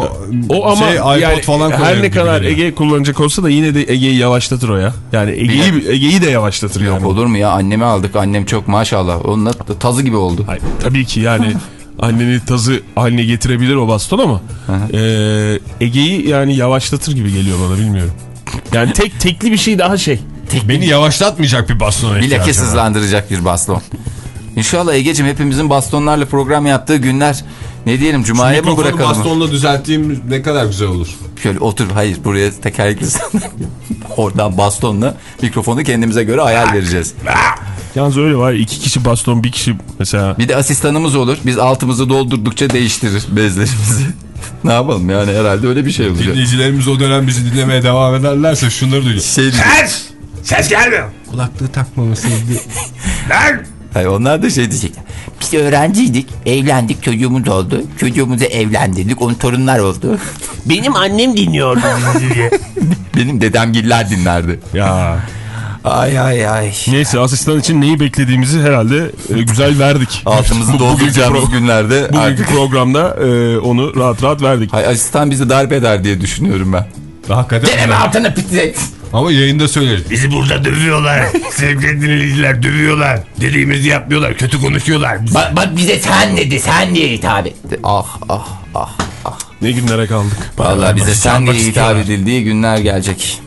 Speaker 4: O ama
Speaker 2: şey, iPod
Speaker 4: yani
Speaker 2: falan
Speaker 4: her ne kadar. Ege kullanacak olsa da yine de Ege'yi yavaşlatır o ya. Yani Ege'yi Ege'yi de yavaşlatır yani.
Speaker 3: Olur mu ya annemi aldık annem çok maşallah. Onunla tazı gibi oldu.
Speaker 4: Hayır, tabii ki yani anneni tazı haline getirebilir o baston ama e, Ege'yi yani yavaşlatır gibi geliyor bana bilmiyorum. Yani tek tekli bir şey daha şey.
Speaker 2: Beni yavaşlatmayacak bir bastona var.
Speaker 3: sızlandıracak bir baston. İnşallah Ege'cim hepimizin bastonlarla program yaptığı günler ne diyelim Cuma'ya mı bırakalım?
Speaker 2: bastonla düzelttiğim ne kadar güzel olur.
Speaker 3: Şöyle otur hayır buraya tekerlekli Oradan bastonla mikrofonu kendimize göre ayar vereceğiz.
Speaker 4: Yalnız öyle var iki kişi baston bir kişi mesela.
Speaker 3: Bir de asistanımız olur. Biz altımızı doldurdukça değiştirir bezlerimizi. ne yapalım yani herhalde öyle bir şey olacak.
Speaker 2: Dinleyicilerimiz o dönem bizi dinlemeye devam ederlerse şunları duyuyor.
Speaker 3: Şey diyecek.
Speaker 5: Ses! Ses gelmiyor.
Speaker 2: Kulaklığı takmaması.
Speaker 5: Lan!
Speaker 3: Hayır, onlar da şey diyecekler. Biz öğrenciydik, evlendik, çocuğumuz oldu. Çocuğumuzu evlendirdik, onun torunlar oldu.
Speaker 5: Benim annem dinliyordu bizi diye.
Speaker 3: Benim dedemgiller dinlerdi.
Speaker 4: Ya
Speaker 3: Ay ay ay.
Speaker 4: neyse asistan için neyi beklediğimizi herhalde e, güzel verdik.
Speaker 3: Altımızı dolduracağımız günlerde
Speaker 4: Bugünkü
Speaker 3: artık...
Speaker 4: programda e, onu rahat rahat verdik.
Speaker 3: Hay, asistan bizi darp eder diye düşünüyorum ben.
Speaker 2: Hakikaten.
Speaker 3: Deneme altına pitlek.
Speaker 2: Ama yayında söyleriz.
Speaker 5: Bizi burada dövüyorlar. Sevgili dinleyiciler dövüyorlar. Dediğimizi yapmıyorlar. Kötü konuşuyorlar. Bizi-
Speaker 3: Bak, bak bize sen dedi, sen diye hitap etti. Ah ah ah.
Speaker 4: Ne günlere kaldık.
Speaker 3: Vallahi bize sen diye hitap edildiği günler gelecek.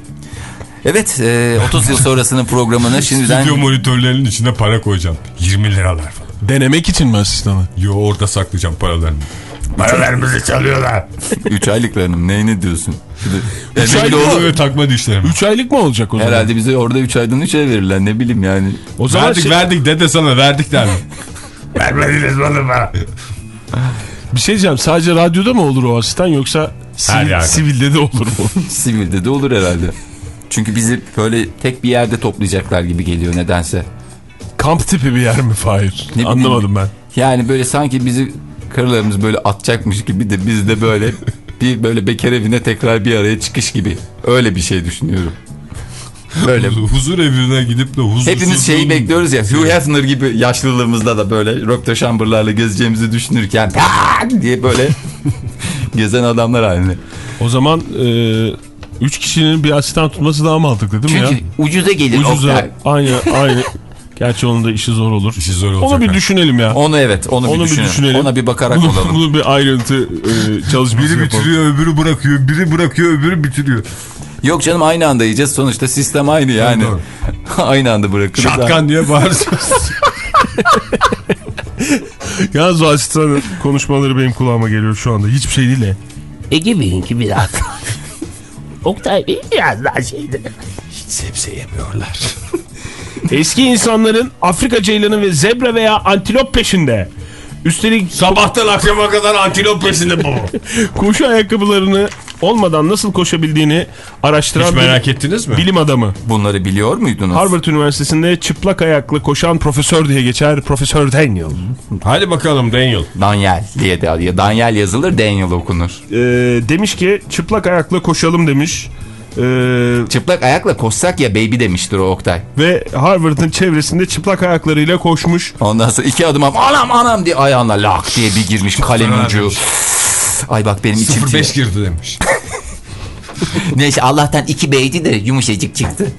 Speaker 3: Evet, e, 30 yıl sonrasının programını şimdiden...
Speaker 2: Stüdyo monitörlerinin içine para koyacağım. 20 liralar falan.
Speaker 4: Denemek için mi asistanı?
Speaker 2: Yo orada saklayacağım paralarını.
Speaker 5: Paralarımızı çalıyorlar.
Speaker 3: 3 aylıklarım neyini diyorsun?
Speaker 4: Üç aylık
Speaker 3: olur.
Speaker 4: mı?
Speaker 2: Böyle takma dişlerimi.
Speaker 4: 3 aylık mı olacak o zaman?
Speaker 3: Herhalde bize orada 3 aydan 3 ay verirler ne bileyim yani.
Speaker 4: O zaman
Speaker 2: Verdik
Speaker 4: şey-
Speaker 2: verdik dede sana verdik der mi?
Speaker 5: Vermediniz bana bana.
Speaker 4: bir şey diyeceğim sadece radyoda mı olur o asistan yoksa sivil, sivilde de olur mu?
Speaker 3: Sivilde de olur herhalde. Çünkü bizi böyle tek bir yerde toplayacaklar gibi geliyor nedense.
Speaker 4: Kamp tipi bir yer mi Fahir?
Speaker 3: bileyim.
Speaker 4: Anlamadım ben.
Speaker 3: Yani böyle sanki bizi karılarımız böyle atacakmış gibi de biz de böyle bir böyle bekar evine tekrar bir araya çıkış gibi. Öyle bir şey düşünüyorum. Böyle
Speaker 2: Huzur evine gidip de huzursuz.
Speaker 3: Hepimiz şeyi bekliyoruz ya Hugh Hefner gibi yaşlılığımızda da böyle Röpte şambırlarla gezeceğimizi düşünürken diye böyle gezen adamlar haline.
Speaker 4: O zaman 3 kişinin bir asistan tutması daha mantıklı değil mi
Speaker 3: Çünkü
Speaker 4: ya?
Speaker 3: ucuza gelir
Speaker 4: Ucuza
Speaker 3: Oktay.
Speaker 4: aynı aynı. Gerçi onun da işi zor olur.
Speaker 2: İşi zor olacak.
Speaker 4: Onu bir düşünelim ya.
Speaker 3: Onu evet onu,
Speaker 4: Onu
Speaker 3: bir,
Speaker 4: bir
Speaker 3: düşünelim. Ona bir bakarak
Speaker 4: Bunu,
Speaker 3: olalım.
Speaker 4: bunu bir ayrıntı e, çalışması
Speaker 2: Biri
Speaker 4: yapalım.
Speaker 2: bitiriyor öbürü bırakıyor. Biri bırakıyor öbürü bitiriyor.
Speaker 3: Yok canım aynı anda yiyeceğiz sonuçta sistem aynı yani. Aynı anda bırakırız.
Speaker 2: Şatkan diye bağırıyorsun.
Speaker 4: Yalnız o asistanın konuşmaları benim kulağıma geliyor şu anda. Hiçbir şey değil de.
Speaker 6: Ege Bey'inki biraz. Oktay Bey biraz daha şeydi.
Speaker 2: Sebze yemiyorlar.
Speaker 4: Eski insanların Afrika ceylanı ve zebra veya antilop peşinde. Üstelik
Speaker 2: Sabahtan akşama kadar antilop peşinde bu.
Speaker 4: koşu ayakkabılarını olmadan nasıl koşabildiğini araştıran
Speaker 2: Hiç
Speaker 4: bir
Speaker 2: merak ettiniz mi?
Speaker 4: bilim adamı.
Speaker 3: Bunları biliyor muydunuz?
Speaker 4: Harvard Üniversitesi'nde çıplak ayaklı koşan profesör diye geçer Profesör Daniel.
Speaker 2: Hadi bakalım Daniel.
Speaker 3: Daniel diye de ya Daniel yazılır Daniel okunur.
Speaker 4: Ee, demiş ki çıplak ayakla koşalım demiş. Ee,
Speaker 3: Çıplak ayakla koşsak ya baby demiştir o Oktay.
Speaker 4: ve Harvard'ın çevresinde çıplak ayaklarıyla koşmuş.
Speaker 3: Ondan sonra iki adım anam anam diye ayağına lak diye bir girmiş kalem ucu. Ay bak benim içim
Speaker 2: 05 girdi demiş.
Speaker 3: Neyse Allah'tan iki beydi de yumuşacık çıktı.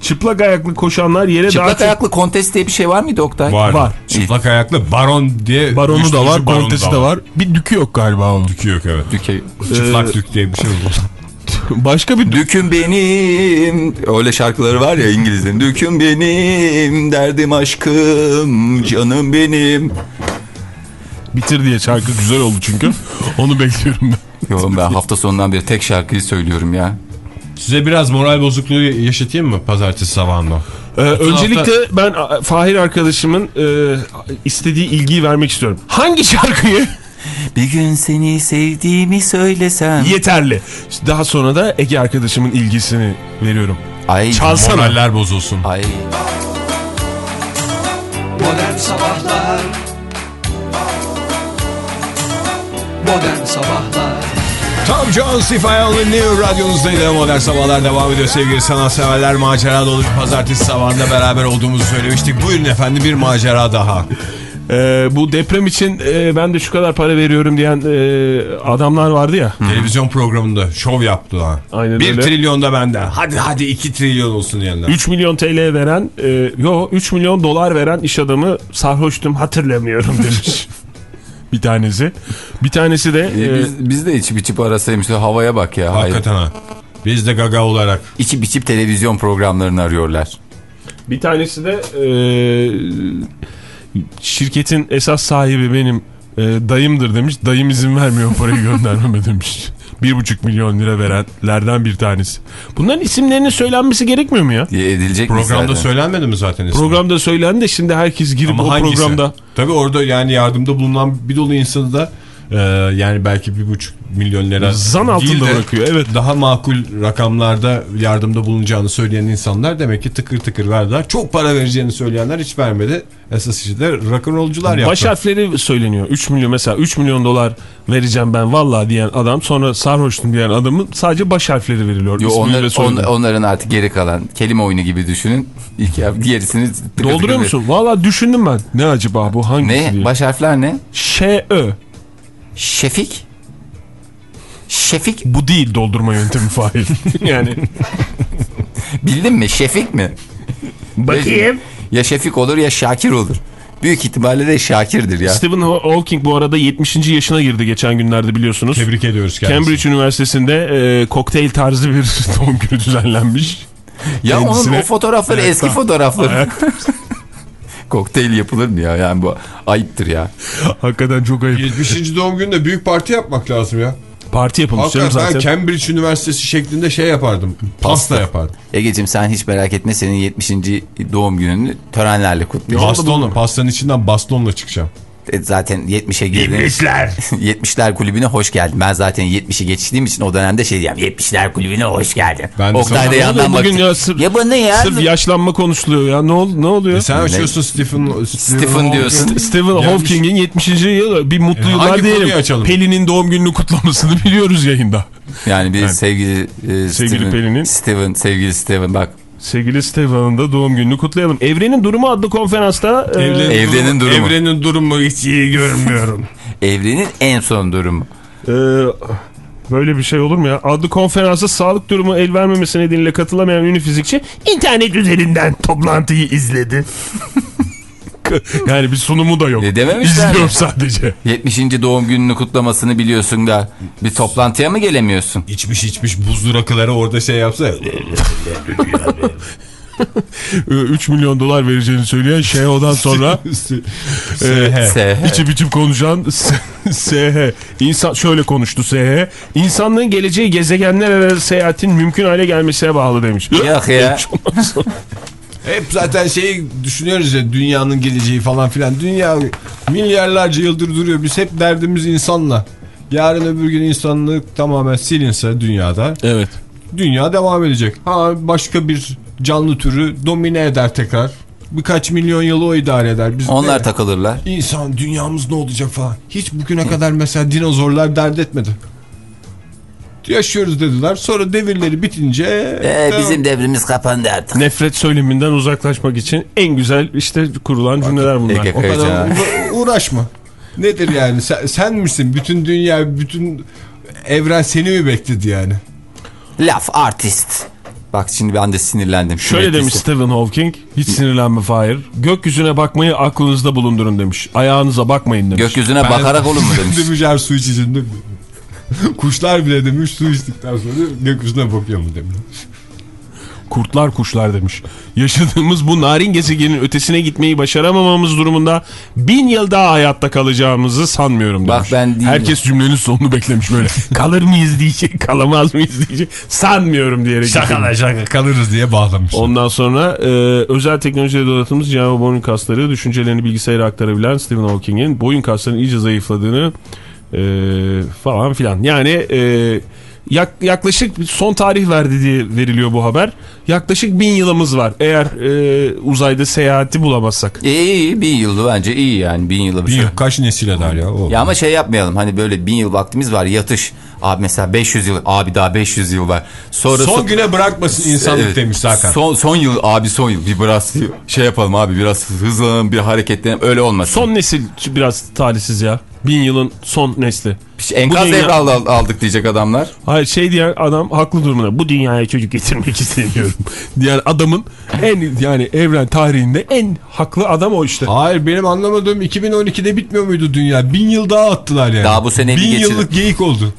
Speaker 4: Çıplak ayaklı koşanlar yere daha
Speaker 3: Çıplak
Speaker 4: çok...
Speaker 3: ayaklı kontes diye bir şey var mıydı Oktay?
Speaker 2: Var.
Speaker 4: Var.
Speaker 2: Çıplak ayaklı baron diye.
Speaker 4: Baronu da var, kontesi de var. Bir dükü yok galiba onun.
Speaker 2: Dükü yok evet.
Speaker 3: Dükey.
Speaker 2: Çıplak dük diye bir şey var.
Speaker 4: Başka bir dük...
Speaker 3: Düküm benim. Öyle şarkıları var ya İngilizlerin. Düküm benim, derdim aşkım, canım benim.
Speaker 4: Bitir diye şarkı güzel oldu çünkü. Onu bekliyorum ben.
Speaker 3: Yo ben hafta sonundan beri tek şarkıyı söylüyorum ya.
Speaker 2: Size biraz moral bozukluğu yaşatayım mı pazartesi sabahında?
Speaker 4: Ee, öncelikle ben a, Fahir arkadaşımın e, istediği ilgiyi vermek istiyorum. Hangi şarkıyı?
Speaker 3: Bir gün seni sevdiğimi söylesem.
Speaker 4: Yeterli. Daha sonra da Ege arkadaşımın ilgisini veriyorum.
Speaker 3: Ay.
Speaker 4: Çalsana.
Speaker 2: Moraller bozulsun.
Speaker 3: Ay.
Speaker 5: Modern Sabahlar Modern Sabahlar
Speaker 2: Tom Jones If I Only Knew radyonuzdaydı. Modern Sabahlar devam ediyor sevgili sanatseverler. Macera dolu bir pazartesi sabahında beraber olduğumuzu söylemiştik. Buyurun efendim bir macera daha.
Speaker 4: Ee, bu deprem için e, ben de şu kadar para veriyorum diyen e, adamlar vardı ya.
Speaker 2: Televizyon programında şov yaptılar.
Speaker 4: Aynen
Speaker 2: bir
Speaker 4: öyle.
Speaker 2: trilyon da benden. Hadi hadi iki trilyon olsun diyenler.
Speaker 4: 3 milyon TL veren, e, yo 3 milyon dolar veren iş adamı sarhoştum hatırlamıyorum demiş. bir tanesi. Bir tanesi de
Speaker 3: E,
Speaker 4: e,
Speaker 3: biz, biz de içip içip arasaymış. Havaya bak ya. Hayır.
Speaker 2: Hakikaten ha. Biz de gaga olarak.
Speaker 3: İçip içip televizyon programlarını arıyorlar.
Speaker 4: bir tanesi de e, şirketin esas sahibi benim e, dayımdır demiş. Dayım izin vermiyor parayı göndermeme demiş. Bir buçuk milyon lira verenlerden bir tanesi. Bunların isimlerinin söylenmesi gerekmiyor mu ya?
Speaker 3: Diye edilecek mi
Speaker 2: Programda söylenmedi mi zaten ismi?
Speaker 4: Programda söylendi de şimdi herkes girip
Speaker 2: Ama
Speaker 4: o
Speaker 2: hangisi?
Speaker 4: programda
Speaker 2: Tabii orada yani yardımda bulunan bir dolu insanı da e, yani belki bir buçuk milyon lira
Speaker 4: Zan altında
Speaker 2: değil de
Speaker 4: bırakıyor, evet.
Speaker 2: Daha makul rakamlarda yardımda bulunacağını söyleyen insanlar demek ki tıkır tıkır verdiler. Çok para vereceğini söyleyenler hiç vermedi. Esas işi de rock'n'rollcular yaptı.
Speaker 4: Baş harfleri söyleniyor. 3 milyon mesela 3 milyon dolar vereceğim ben vallahi diyen adam sonra sarhoştum diyen adamın sadece baş harfleri veriliyor.
Speaker 3: Yo, onlar, on- onların artık geri kalan kelime oyunu gibi düşünün. İlk ya gerisini tıkır tıkır
Speaker 4: Dolduruyor
Speaker 3: ver-
Speaker 4: musun? Valla düşündüm ben. Ne acaba bu hangisi
Speaker 3: Ne?
Speaker 4: diye.
Speaker 3: Baş harfler ne?
Speaker 4: Ş-Ö.
Speaker 3: Şefik. Şefik.
Speaker 4: Bu değil doldurma yöntemi fail. yani
Speaker 3: Bildin mi? Şefik mi?
Speaker 6: Bakayım.
Speaker 3: Ya Şefik olur ya Şakir olur. Büyük ihtimalle de Şakir'dir ya.
Speaker 4: Stephen Hawking bu arada 70. yaşına girdi geçen günlerde biliyorsunuz.
Speaker 2: Tebrik ediyoruz kendisini.
Speaker 4: Cambridge Üniversitesi'nde e, kokteyl tarzı bir doğum günü düzenlenmiş.
Speaker 3: Ya onun
Speaker 4: kendisine-
Speaker 3: o fotoğrafları eski fotoğrafları. Kokteyl yapılır mı ya? Yani bu ayıptır ya.
Speaker 4: Hakikaten çok ayıp.
Speaker 2: 70. doğum gününde büyük parti yapmak lazım ya.
Speaker 4: Parti yapılmış canım
Speaker 2: Hakikaten ben
Speaker 4: zaten.
Speaker 2: Cambridge Üniversitesi şeklinde şey yapardım. Pasta yapardım.
Speaker 3: Egeciğim sen hiç merak etme senin 70. doğum gününü törenlerle kutlayacağım.
Speaker 2: Bastonla, pastanın içinden bastonla çıkacağım.
Speaker 3: E, Zaten 70'e girdin.
Speaker 6: 70'ler.
Speaker 3: 70'ler kulübüne hoş geldin. Ben zaten 70'i geçtiğim için o dönemde şey diyeyim. 70'ler kulübüne hoş geldin.
Speaker 2: Ben de
Speaker 3: Oktay da yandan
Speaker 4: Bugün
Speaker 3: baktı.
Speaker 4: ya sırf-
Speaker 3: Ya bu ne ya?
Speaker 4: Sırf yaşlanma konuşuluyor ya. Ne, ol, ne oluyor?
Speaker 2: E sen açıyorsun Stephen...
Speaker 3: Stephen diyorsun.
Speaker 4: Stephen. Hawking'in 70. yılı bir mutlu
Speaker 2: E,
Speaker 4: yıllar diyelim. Pelin'in doğum gününü kutlamasını biliyoruz yayında.
Speaker 3: Yani bir sevgili e,
Speaker 4: Sevgili
Speaker 3: Steven,
Speaker 4: Pelin'in-
Speaker 3: Steven, sevgili Steven bak.
Speaker 4: Sevgili Stephen'ın da doğum gününü kutlayalım. Evrenin Durumu adlı konferansta e,
Speaker 3: Evrenin durumu.
Speaker 2: Evrenin durumu hiç iyi görmüyorum.
Speaker 3: Evrenin en son durumu.
Speaker 4: e, böyle bir şey olur mu ya? Adlı konferansa sağlık durumu el vermemesi nedeniyle katılamayan ünlü fizikçi
Speaker 6: İnternet üzerinden toplantıyı izledi.
Speaker 4: yani bir sunumu da yok.
Speaker 3: E, dememişler
Speaker 4: İzliyor
Speaker 3: mi?
Speaker 4: sadece.
Speaker 3: 70. doğum gününü kutlamasını biliyorsun da bir toplantıya mı gelemiyorsun?
Speaker 2: içmiş içmiş buzlu rakıları orada şey yapsa.
Speaker 4: 3 milyon dolar vereceğini söyleyen Şeyho'dan sonra e,
Speaker 3: S.
Speaker 4: içip içip konuşan SH. İnsan şöyle konuştu SH. İnsanlığın geleceği gezegenler arası seyahatin mümkün hale gelmesine bağlı demiş.
Speaker 3: Yok ya.
Speaker 2: Hep zaten şeyi düşünüyoruz ya dünyanın geleceği falan filan. Dünya milyarlarca yıldır duruyor. Biz hep derdimiz insanla. Yarın öbür gün insanlık tamamen silinse dünyada
Speaker 4: Evet.
Speaker 2: dünya devam edecek. Ha başka bir canlı türü domine eder tekrar. Birkaç milyon yılı o idare eder. Biz
Speaker 3: Onlar
Speaker 2: de-
Speaker 3: takılırlar.
Speaker 2: İnsan dünyamız ne olacak falan. Hiç bugüne kadar mesela dinozorlar dert etmedi. Yaşıyoruz dediler. Sonra devirleri bitince...
Speaker 3: Ee, bizim devrimiz kapandı artık.
Speaker 4: Nefret söyleminden uzaklaşmak için en güzel işte kurulan cümleler bunlar.
Speaker 2: O kadar uğraşma. Nedir yani? Sen, sen misin? Bütün dünya, bütün evren seni mi bekledi yani?
Speaker 3: Laf artist. Bak şimdi ben de sinirlendim.
Speaker 4: Şöyle
Speaker 3: Sürekli
Speaker 4: demiş Stephen Hawking. Hiç sinirlenme Fahir. Gökyüzüne bakmayı aklınızda bulundurun demiş. Ayağınıza bakmayın demiş.
Speaker 3: Gökyüzüne bakarak olur mu demiş.
Speaker 2: demiş her su içicinde. Kuşlar bile demiş su içtikten sonra gökyüzüne bakıyor mu demiş.
Speaker 4: Kurtlar kuşlar demiş. Yaşadığımız bu narin gezegenin ötesine gitmeyi başaramamamız durumunda bin yıl daha hayatta kalacağımızı sanmıyorum demiş.
Speaker 3: Bak ben değilim.
Speaker 4: Herkes cümlenin sonunu beklemiş böyle. Kalır mıyız diyecek, kalamaz mıyız diyecek. Sanmıyorum diyerek.
Speaker 2: Şaka şaka kalırız diye bağlamış.
Speaker 4: Ondan sonra e, özel teknolojiyle donatılmış canlı boyun kasları düşüncelerini bilgisayara aktarabilen Stephen Hawking'in boyun kaslarının iyice zayıfladığını e, falan filan. Yani e, yak- yaklaşık son tarih verdi diye veriliyor bu haber. Yaklaşık bin yılımız var eğer e, uzayda seyahati bulamazsak.
Speaker 3: İyi iyi bin yılı bence iyi yani bin yılı bir şey.
Speaker 2: Bir, kaç nesil eder ya? O.
Speaker 3: Ya ama şey yapmayalım hani böyle bin yıl vaktimiz var yatış. Abi mesela 500 yıl abi daha 500 yıl var. Sonra
Speaker 2: Son güne bırakmasın insanlık
Speaker 3: Evet.
Speaker 2: demiş Hakan.
Speaker 3: Son, son yıl abi son yıl bir biraz şey yapalım abi biraz hızlanalım bir hareketlenelim öyle olmasın.
Speaker 4: Son nesil biraz talihsiz ya. Bin yılın son nesli.
Speaker 3: İşte enkaz
Speaker 4: dünya-
Speaker 3: devre al- aldık diyecek adamlar.
Speaker 4: Hayır şey diyen adam haklı durumda. Bu dünyaya çocuk getirmek istemiyorum. diyen adamın en yani evren tarihinde en haklı adam o işte.
Speaker 2: Hayır benim anlamadığım 2012'de bitmiyor muydu dünya? Bin yıl daha attılar yani.
Speaker 3: Daha bu sene
Speaker 2: Bin
Speaker 3: geçirin.
Speaker 2: yıllık geyik oldu.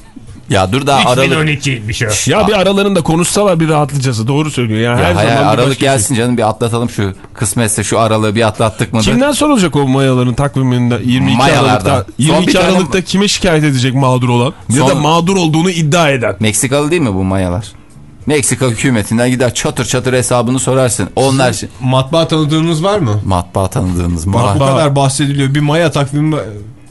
Speaker 3: Ya dur daha aralık.
Speaker 6: 2012'ymiş o.
Speaker 4: Ya bir aralarında konuşsalar bir rahatlayacağız. Doğru söylüyor. Yani
Speaker 3: Ya
Speaker 4: her
Speaker 3: hayır,
Speaker 4: zaman bir
Speaker 3: aralık
Speaker 4: başka şey.
Speaker 3: gelsin canım bir atlatalım şu kısmetse şu aralığı bir atlattık mı?
Speaker 4: Kimden sorulacak o mayaların takviminde 22
Speaker 3: Mayalardan.
Speaker 4: Aralık'ta
Speaker 3: Son bir
Speaker 4: 22
Speaker 3: tane-
Speaker 4: Aralık'ta kime şikayet edecek mağdur olan ya
Speaker 3: Son-
Speaker 4: da mağdur olduğunu iddia eden.
Speaker 3: Meksikalı değil mi bu mayalar? Meksika hükümetinden gider çatır çatır hesabını sorarsın. Onlar şey-
Speaker 2: Matbaa tanıdığınız var mı?
Speaker 3: matbaa tanıdığınız mı
Speaker 2: Bak
Speaker 3: var?
Speaker 2: bu kadar bahsediliyor. Bir maya takvimi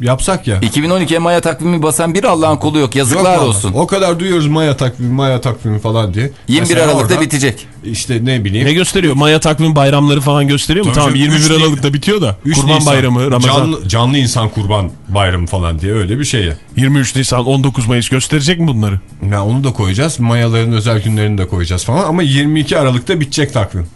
Speaker 2: yapsak ya.
Speaker 3: 2012'ye maya takvimi basan bir Allah'ın kulu yok. Yazıklar
Speaker 2: Yok
Speaker 3: olsun.
Speaker 2: O kadar duyuyoruz maya takvimi, maya takvimi falan diye.
Speaker 3: 21
Speaker 2: Mesela
Speaker 3: Aralık'ta
Speaker 2: oradan
Speaker 3: bitecek.
Speaker 2: İşte ne bileyim.
Speaker 4: Ne gösteriyor? Maya takvim bayramları falan gösteriyor mu?
Speaker 2: Tabii
Speaker 4: tamam
Speaker 2: canım,
Speaker 4: 21
Speaker 2: üç Ni-
Speaker 4: Aralık'ta bitiyor da. Kurban
Speaker 2: Nisan,
Speaker 4: bayramı, Ramazan.
Speaker 2: Canlı, canlı insan kurban bayramı falan diye öyle bir şey ya.
Speaker 4: 23 Nisan, 19 Mayıs gösterecek mi bunları?
Speaker 2: Ya onu da koyacağız. Mayaların özel günlerini de koyacağız falan. Ama 22 Aralık'ta bitecek takvim.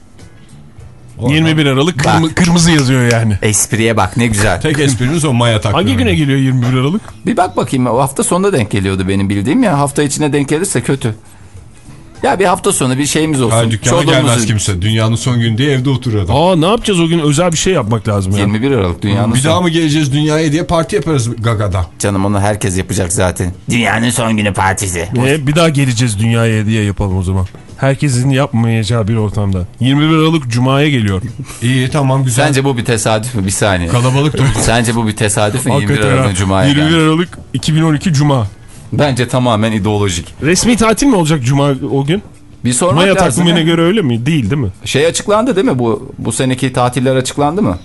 Speaker 2: Oradan
Speaker 4: 21 Aralık kırmı- kırmızı yazıyor yani.
Speaker 3: Espriye bak ne güzel.
Speaker 2: Tek esprimiz o maya takvimi.
Speaker 4: Hangi güne geliyor 21 Aralık?
Speaker 3: Bir bak bakayım o hafta sonunda denk geliyordu benim bildiğim ya. Hafta içine denk gelirse kötü. Ya bir hafta sonu bir şeyimiz olsun.
Speaker 2: Hayır dükkana
Speaker 3: Çoluğumuzun-
Speaker 2: gelmez kimse. Dünyanın son günü diye evde oturur adam.
Speaker 4: Aa ne yapacağız o gün özel bir şey yapmak lazım ya.
Speaker 3: 21 Aralık dünyanın
Speaker 2: Bir
Speaker 3: son-
Speaker 2: daha mı geleceğiz dünyaya diye parti yaparız Gaga'da.
Speaker 3: Canım onu herkes yapacak zaten.
Speaker 6: Dünyanın son günü partisi.
Speaker 4: E, bir daha geleceğiz dünyaya diye yapalım o zaman. Herkesin yapmayacağı bir ortamda. 21 Aralık Cuma'ya geliyor.
Speaker 2: İyi tamam güzel.
Speaker 3: Sence bu bir tesadüf mü? Bir saniye.
Speaker 2: Kalabalık da
Speaker 3: Sence bu bir tesadüf mü? 21
Speaker 4: Hakikaten ha.
Speaker 3: Aralık Cuma'ya
Speaker 4: 21
Speaker 3: geldi.
Speaker 4: Aralık 2012 Cuma.
Speaker 3: Bence tamamen ideolojik.
Speaker 4: Resmi tatil mi olacak Cuma o gün?
Speaker 3: Bir sormak
Speaker 4: Maya
Speaker 3: lazım.
Speaker 4: takvimine
Speaker 3: ya.
Speaker 4: göre öyle mi? Değil değil mi?
Speaker 3: Şey açıklandı değil mi bu bu seneki tatiller açıklandı mı?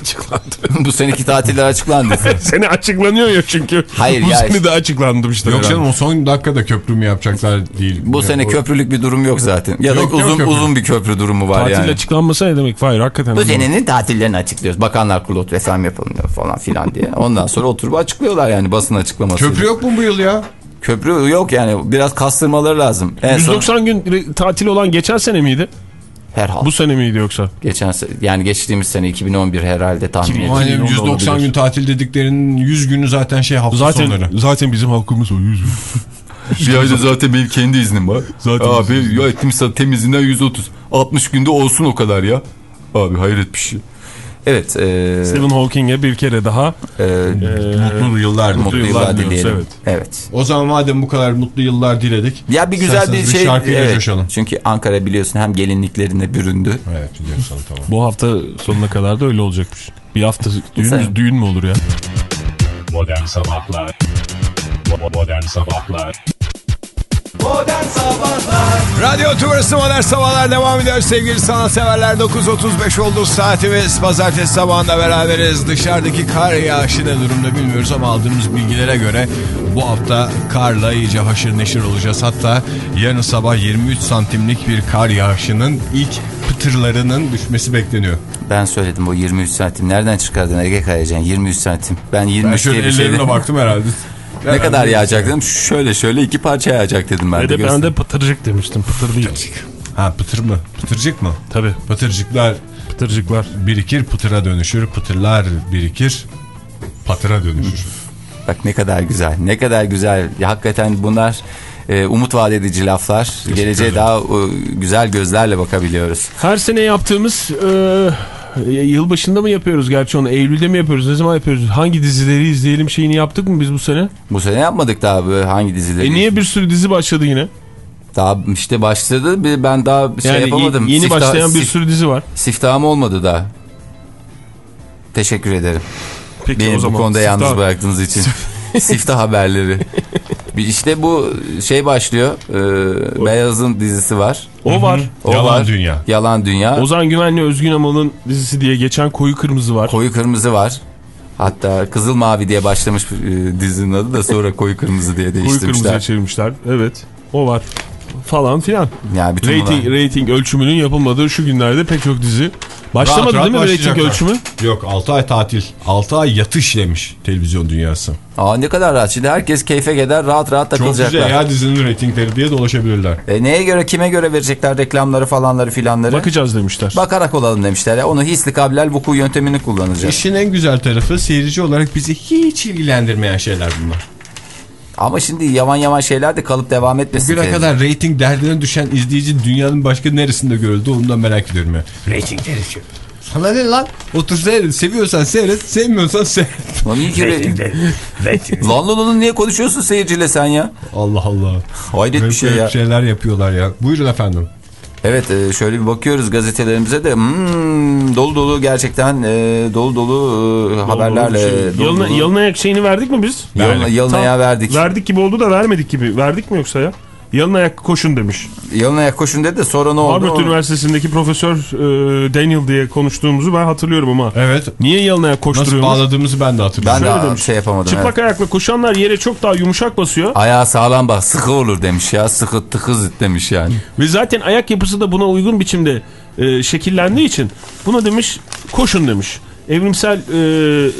Speaker 4: Açıklandı.
Speaker 3: bu seneki tatiller açıklandı.
Speaker 4: Sene açıklanıyor ya çünkü.
Speaker 3: Hayır
Speaker 4: Bu
Speaker 3: ya.
Speaker 4: sene de açıklanmıştır.
Speaker 2: Yok
Speaker 4: herhalde.
Speaker 2: canım o son dakikada köprü mü yapacaklar değil.
Speaker 3: Bu
Speaker 2: Yani
Speaker 3: sene
Speaker 2: o-
Speaker 3: köprülük bir durum yok zaten. Ya da
Speaker 2: Yok, yok
Speaker 3: uzun
Speaker 2: köprü.
Speaker 3: uzun bir köprü durumu var
Speaker 4: Tatil
Speaker 3: yani.
Speaker 4: açıklanmasa ne demek? Hayır hakikaten.
Speaker 3: Bu senenin tatillerini açıklıyoruz. Bakanlar Kurulu oturuyor yapalım falan filan diye. Ondan sonra oturup açıklıyorlar yani basın açıklaması.
Speaker 2: Köprü yok mu bu yıl ya?
Speaker 3: Köprü yok yani biraz kastırmaları lazım. En son
Speaker 4: 190 gün re- tatil olan geçen sene miydi?
Speaker 3: Herhalde.
Speaker 4: Bu sene miydi yoksa?
Speaker 3: Geçen yani geçtiğimiz sene 2011 herhalde tahmin ediyorum.
Speaker 2: Hani
Speaker 4: Yıl
Speaker 2: 190
Speaker 4: olabilir.
Speaker 2: gün tatil dediklerinin 100 günü zaten şey hafta
Speaker 4: Zaten
Speaker 2: sonları.
Speaker 4: zaten bizim halkımız o 100 gün.
Speaker 3: Bir ayda zaten benim kendi iznim var.
Speaker 4: Zaten
Speaker 3: Abi ya ettim temizinden 130. 60 günde olsun o kadar ya. Abi hayret bir şey. Evet. E,
Speaker 4: Stephen Hawking'e bir kere daha
Speaker 3: e,
Speaker 2: Mutlu yıllar.
Speaker 3: mutlu
Speaker 4: yıllar
Speaker 3: yıllar dileyelim.
Speaker 4: evet.
Speaker 3: evet.
Speaker 2: O zaman madem bu kadar mutlu yıllar diledik.
Speaker 3: Ya bir güzel bir şey.
Speaker 2: şarkıyla
Speaker 3: evet.
Speaker 2: coşalım.
Speaker 3: Çünkü Ankara biliyorsun hem gelinliklerine büründü.
Speaker 2: Evet biliyorsun tamam.
Speaker 4: bu hafta sonuna kadar da öyle olacakmış. Bir hafta düğün, düğün mü olur ya?
Speaker 1: Modern Sabahlar Modern Sabahlar
Speaker 5: Modern Sabahlar
Speaker 2: Radyo Tümrüsü Modern Sabahlar devam ediyor sevgili sanatseverler. 9.35 oldu saatimiz. Pazartesi sabahında beraberiz. Dışarıdaki kar yağışı ne durumda bilmiyoruz ama aldığımız bilgilere göre bu hafta karla iyice haşır neşir olacağız. Hatta yarın sabah 23 santimlik bir kar yağışının ilk pıtırlarının düşmesi bekleniyor.
Speaker 3: Ben söyledim o 23 santim. Nereden çıkardın Ege Kayacan? 23 santim. Ben 23
Speaker 2: Ben şöyle
Speaker 3: diye bir şey
Speaker 2: ellerime baktım herhalde.
Speaker 3: Ne kadar yağacak dedim. Şöyle şöyle iki parça yağacak dedim ben
Speaker 4: Ve
Speaker 3: de.
Speaker 4: de ben de pıtırcık demiştim. Pıtır değil.
Speaker 2: Ha pıtır mı? Pıtırcık mı?
Speaker 4: Tabii
Speaker 2: Pıtırcıklar
Speaker 4: pıtırcıklar.
Speaker 2: birikir pıtıra dönüşür. Pıtırlar birikir patıra dönüşür.
Speaker 3: Bak ne kadar güzel. Ne kadar güzel. Ya, hakikaten bunlar e, umut vaat edici laflar. Geleceğe daha e, güzel gözlerle bakabiliyoruz.
Speaker 4: Her sene yaptığımız e, yılbaşında mı yapıyoruz gerçi onu? Eylül'de mi yapıyoruz? Ne zaman yapıyoruz? Hangi dizileri izleyelim şeyini yaptık mı biz bu sene?
Speaker 3: Bu sene yapmadık daha bu hangi dizileri?
Speaker 4: E niye bir sürü dizi başladı yine?
Speaker 3: Daha işte başladı. Ben daha şey
Speaker 4: Yani
Speaker 3: yapamadım.
Speaker 4: yeni
Speaker 3: Siftah-
Speaker 4: başlayan bir sürü dizi var.
Speaker 3: Siftahım olmadı daha. Teşekkür ederim.
Speaker 4: Peki
Speaker 3: Beni
Speaker 4: o zaman.
Speaker 3: bu konuda
Speaker 4: siz
Speaker 3: yalnız bıraktığınız için. Siftah haberleri. Bir işte bu şey başlıyor. E, Beyaz'ın dizisi var.
Speaker 4: O var.
Speaker 3: O
Speaker 2: Yalan
Speaker 3: var.
Speaker 2: Dünya.
Speaker 3: Yalan Dünya.
Speaker 4: Ozan Güvenli Özgün Amal'ın dizisi diye geçen Koyu Kırmızı var.
Speaker 3: Koyu Kırmızı var. Hatta Kızıl Mavi diye başlamış e, dizinin adı da sonra Koyu Kırmızı diye
Speaker 4: Koyu Kırmızı'ya
Speaker 3: değiştirmişler.
Speaker 4: çevirmişler. Evet. O var. Falan filan.
Speaker 3: Yani bütün
Speaker 4: Rating,
Speaker 3: bunlar-
Speaker 4: rating ölçümünün yapılmadığı şu günlerde pek çok dizi. Başlamadı
Speaker 2: Rahat rahat
Speaker 4: değil mi
Speaker 2: başlayacaklar.
Speaker 4: ölçümü?
Speaker 2: Yok 6 ay tatil. 6 ay yatış demiş televizyon dünyası.
Speaker 3: Aa ne kadar rahat. Şimdi herkes keyfe gider rahat rahat
Speaker 2: Çok
Speaker 3: takılacaklar.
Speaker 2: güzel ya dizinin reytingleri diye dolaşabilirler.
Speaker 3: E, neye göre kime göre verecekler reklamları falanları filanları?
Speaker 4: Bakacağız demişler.
Speaker 3: Bakarak olalım demişler ya. Onu hisli kabilel vuku yöntemini kullanacağız.
Speaker 2: İşin en güzel tarafı seyirci olarak bizi hiç ilgilendirmeyen şeyler bunlar.
Speaker 3: Ama şimdi yavan yavan şeyler de kalıp devam etmesin.
Speaker 2: Bugüne kadar reyting derdine düşen izleyici dünyanın başka neresinde görüldü onu da merak ediyorum ya.
Speaker 5: Rating değişiyor
Speaker 2: Sana ne lan? Otur seyret. Seviyorsan seyret. Sevmiyorsan seyret.
Speaker 3: Lan iyi ki
Speaker 5: rating
Speaker 3: Lan lan lan niye konuşuyorsun seyirciyle sen ya?
Speaker 2: Allah Allah.
Speaker 3: Hayret bir şey ya.
Speaker 2: şeyler yapıyorlar ya. Buyurun efendim.
Speaker 3: Evet e, şöyle bir bakıyoruz gazetelerimize de hmm, dolu dolu gerçekten e, dolu dolu e, haberlerle
Speaker 4: Şey,
Speaker 3: dolu
Speaker 4: yalın,
Speaker 3: dolu.
Speaker 4: yalın ayak şeyini verdik mi biz?
Speaker 3: Yalın, yalın
Speaker 4: Tam
Speaker 3: ayağı verdik.
Speaker 4: Verdik gibi oldu da vermedik gibi. Verdik mi yoksa ya? Yalın ayak koşun demiş.
Speaker 3: Yalın ayak koşun dedi de sonra ne oldu?
Speaker 4: Harvard Üniversitesi'ndeki profesör e, Daniel diye konuştuğumuzu ben hatırlıyorum ama.
Speaker 2: Evet.
Speaker 4: Niye yalın ayak
Speaker 2: Nasıl
Speaker 4: koşturuyormuş?
Speaker 2: bağladığımızı ben de hatırlıyorum.
Speaker 3: Ben de
Speaker 4: demiş.
Speaker 3: şey yapamadım.
Speaker 4: Çıplak
Speaker 3: evet.
Speaker 4: ayakla koşanlar yere çok daha yumuşak basıyor.
Speaker 3: Ayağı sağlam bak sıkı olur demiş ya. Sıkı tıkız demiş yani.
Speaker 4: Ve zaten ayak yapısı da buna uygun biçimde e, şekillendiği için buna demiş koşun demiş. Evrimsel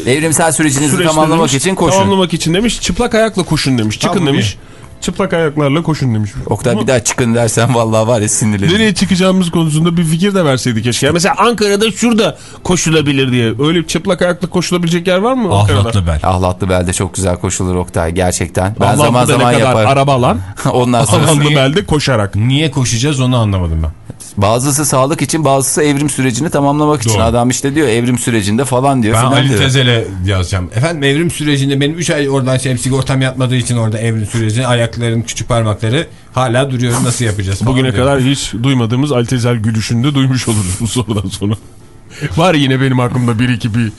Speaker 4: e,
Speaker 3: Evrimsel sürecinizi tamamlamak
Speaker 4: demiş,
Speaker 3: için koşun.
Speaker 4: Tamamlamak için demiş çıplak ayakla koşun demiş. Çıkın
Speaker 2: Tamam,
Speaker 4: demiş. Çıplak ayaklarla koşun demiş.
Speaker 3: Oktay
Speaker 4: Ama
Speaker 3: bir daha çıkın dersen vallahi var ya sinirlenirim.
Speaker 4: Nereye çıkacağımız konusunda bir fikir de verseydi keşke. Yani mesela Ankara'da şurada koşulabilir diye. Öyle çıplak ayakla koşulabilecek yer var mı Ankara'da?
Speaker 2: Ahlatlı bel.
Speaker 3: Ahlatlı belde çok güzel koşulur Oktay gerçekten. Ben
Speaker 4: Allah'ım
Speaker 3: zaman zaman yaparım.
Speaker 4: araba alan.
Speaker 3: Ondan sonra
Speaker 4: Allah'lı belde koşarak.
Speaker 2: Niye koşacağız onu anlamadım ben.
Speaker 3: Bazısı sağlık için bazısı evrim sürecini tamamlamak için.
Speaker 2: Doğru.
Speaker 3: Adam işte diyor evrim sürecinde falan diyor.
Speaker 2: Ben Ali
Speaker 3: diyor.
Speaker 2: Tezel'e yazacağım. Efendim evrim sürecinde benim 3 ay oradan şey, sigortam yatmadığı için orada evrim sürecinde ayakların küçük parmakları hala duruyor. Nasıl yapacağız
Speaker 4: Bugüne
Speaker 2: diyor.
Speaker 4: kadar hiç duymadığımız Altezel gülüşünde duymuş oluruz bu sorudan sonra. Var yine benim aklımda bir iki bir